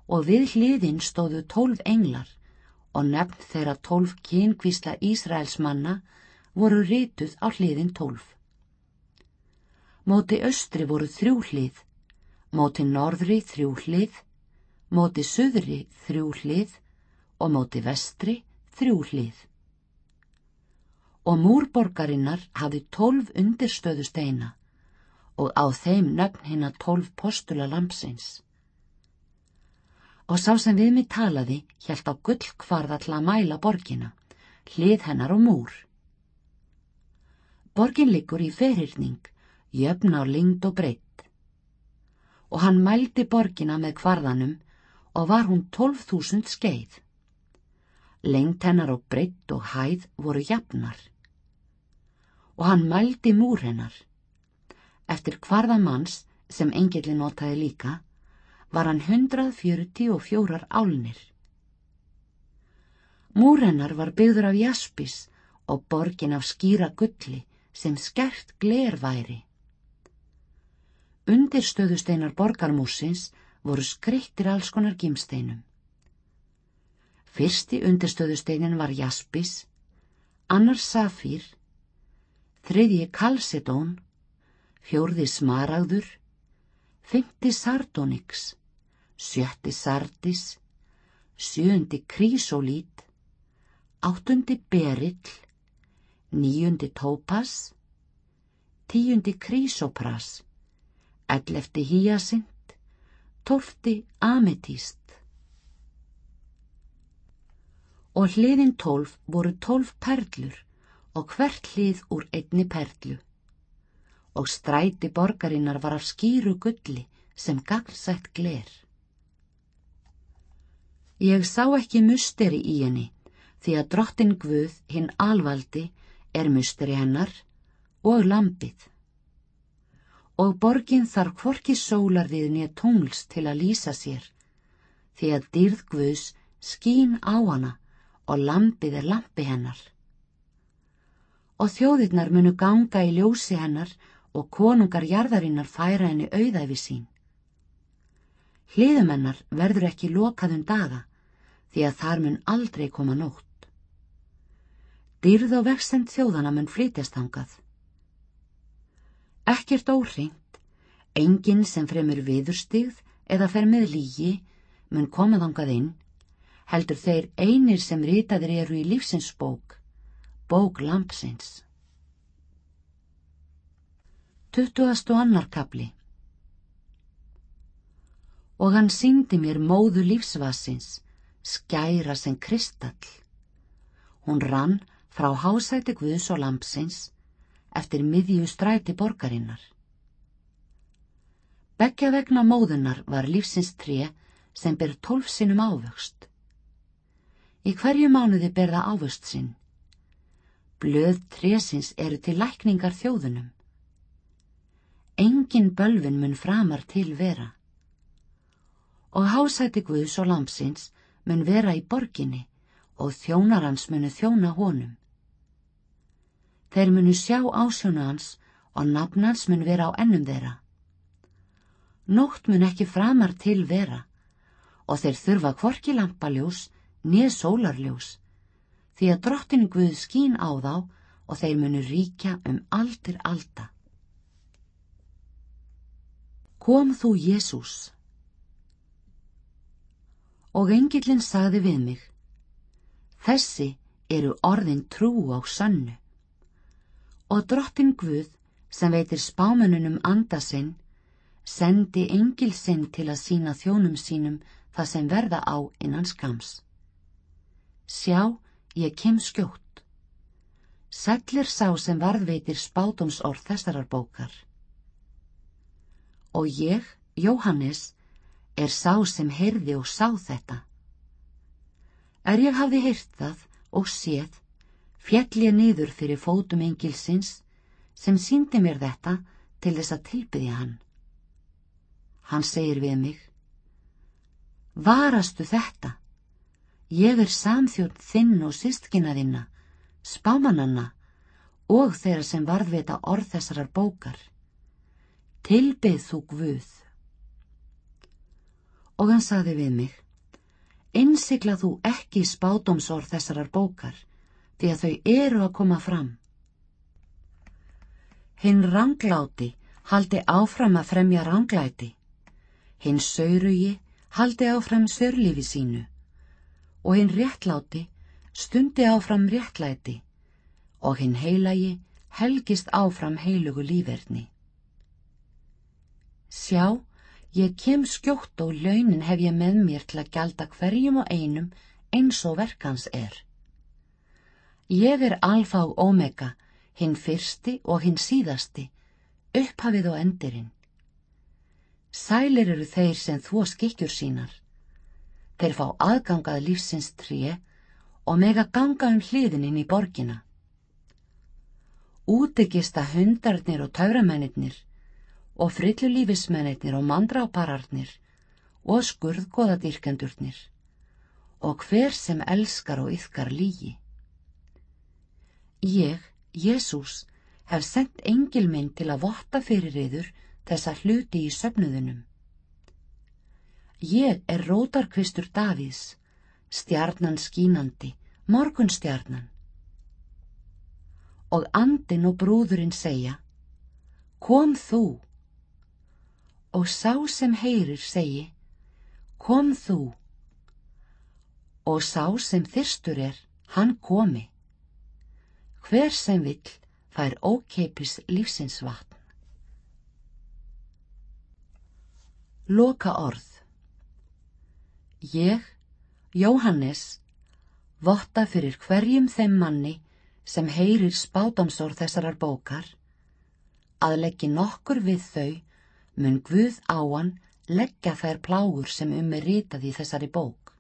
og við hliðinn stóðu tólf englar og nefn þeirra tólf kynkvísla Ísraels manna voru rituð á hliðin tólf. Móti austri voru þrjú hlið, móti norðri þrjú hlið, móti söðri þrjú hlið og móti vestri þrjú hlið. Og múrborgarinnar hafði tólf undirstöðu steina og á þeim nögn hinn að tólf postula lampsins. Og sá sem við mig talaði hjælt á gullkvarða til að mæla borgina, hlið hennar og múr. Borgin liggur í ferirning, jöfn á lingd og breytt. og hann mældi borgina með kvarðanum og var hún 12.000 skeið. Lengt hennar og breytt og hæð voru jafnar. Og hann mældi múr hennar. Eftir kvarðamanns, sem engilin notaði líka, var hann 144 álnir. Múr hennar var byggður af jaspis og borgin af skýra gulli sem skert glerværi. Undirstöðusteinar borgarmúsins voru skreittir alls konar gimsteinum. Fyrsti undirstöðusteinin var jaspis, annar safír, þriðji kalsedón, fjórði smaragður, fymti sardonyx, sjötti sardis, sjöndi krísolít, áttundi berill, níundi tópas, tíundi krísopras, ellefti híasint, tólfti ametíst. Og hliðin tólf voru tólf perlur og hvert hlið úr einni perlu. Og stræti borgarinnar var af skýru gulli sem gagsætt gler. Ég sá ekki musteri í henni því að drottin Guð hinn alvaldi er musteri hennar og lampið. Og borgin þarf hvorki sólarðið nýja tungls til að lýsa sér, því að dýrð Guðs skín á hana og lampið er lampi hennar. Og þjóðirnar munu ganga í ljósi hennar og konungar jarðarinnar færa henni auðæfi sín. Hliðumennar verður ekki lokað um daga, því að þar mun aldrei koma nótt. Dýrð og vexend þjóðana mun flytjast hangað. Ekkert óhringt, enginn sem fremur viðurstigð eða fer með lígi mun komað hangað inn, heldur þeir einir sem ritaðir eru í lífsins bók, bók lampsins. 20. annar kapli Og hann síndi mér móðu lífsvassins, skæra sem kristall. Hún rann frá hásæti Guðs og lampsins eftir miðju stræti borgarinnar. Beggja vegna móðunar var lífsins tré sem ber tólf sinnum ávöxt. Í hverju mánuði ber það ávöxt sinn. Blöð trésins eru til lækningar þjóðunum. Engin bölvin mun framar til vera. Og hásæti Guðs og lampsins mun vera í borginni og þjónarans munu þjóna honum. Þeir munu sjá ásjónu hans og nafnans mun vera á ennum þeirra. Nótt mun ekki framar til vera og þeir þurfa kvorki lampaljós niður sólarljós því að drottinu Guð skín á þá og þeir munu ríkja um aldir alda. Kom þú Jésús? Og engillin sagði við mig, þessi eru orðin trú á sannu og drottin Guð sem veitir spámanunum anda sinn sendi engil sinn til að sína þjónum sínum það sem verða á innan skams. Sjá, ég kem skjótt. Sellir sá sem varðveitir spátumsorð þessarar bókar. Og ég, Jóhannes, er sá sem heyrði og sá þetta. Er ég hafði heyrt það og séð fjall ég niður fyrir fótum engilsins sem síndi mér þetta til þess að tilbyðja hann. Hann segir við mig, Varastu þetta, ég er samþjórn þinn og sístkina þinna, spámananna og þeirra sem varðvita orð þessarar bókar. Tilbyð þú Guð. Og hann saði við mig, Innsikla þú ekki spádomsorð þessarar bókar, því að þau eru að koma fram. Hinn rangláti haldi áfram að fremja ranglæti, hinn saurugi haldi áfram sörlífi sínu og hinn réttláti stundi áfram réttlæti og hinn heilagi helgist áfram heilugu líferni. Sjá, ég kem skjótt og launin hef ég með mér til að gjalda hverjum og einum eins og verkans er. Ég er alfa og omega, hinn fyrsti og hinn síðasti, upphafið og endirinn. Sælir eru þeir sem þvó skikkjur sínar. Þeir fá aðgangað lífsins tré og mega ganga um hliðin inn í borgina. Útegista hundarnir og tauramennir og frillulífismennir og mandrápararnir og skurðgóðadýrkendurnir og hver sem elskar og yfkar lígi. Ég, Jésús, hef sendt engil minn til að votta fyrir yður þessa hluti í söfnuðunum. Ég er rótarkvistur Davís, stjarnan skínandi, morgunstjarnan. Og andin og brúðurinn segja, kom þú. Og sá sem heyrir segi, kom þú. Og sá sem þyrstur er, hann komi. Hver sem vill fær ókeipis lífsins vatn. Loka orð Ég, Jóhannes, votta fyrir hverjum þeim manni sem heyrir spátamsór þessarar bókar, að leggja nokkur við þau mun Guð áan leggja þær plágur sem um er ritað í þessari bók.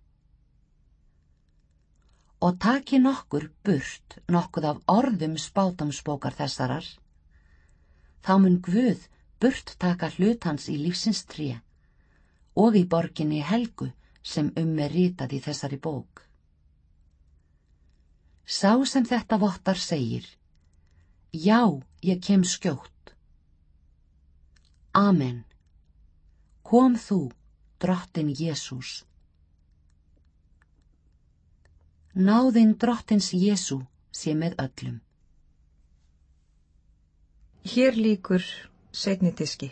Og taki nokkur burt nokkuð af orðum spátamsbókar þessarar, þá mun Guð burt taka hlut hans í lífsins tríu og í borginni Helgu sem um er ritað í þessari bók. Sá sem þetta vottar segir, já, ég kem skjótt. Amen. Kom þú, drottin Jésús. Náðinn drottins Jésú sé með öllum. Hér líkur setni diski.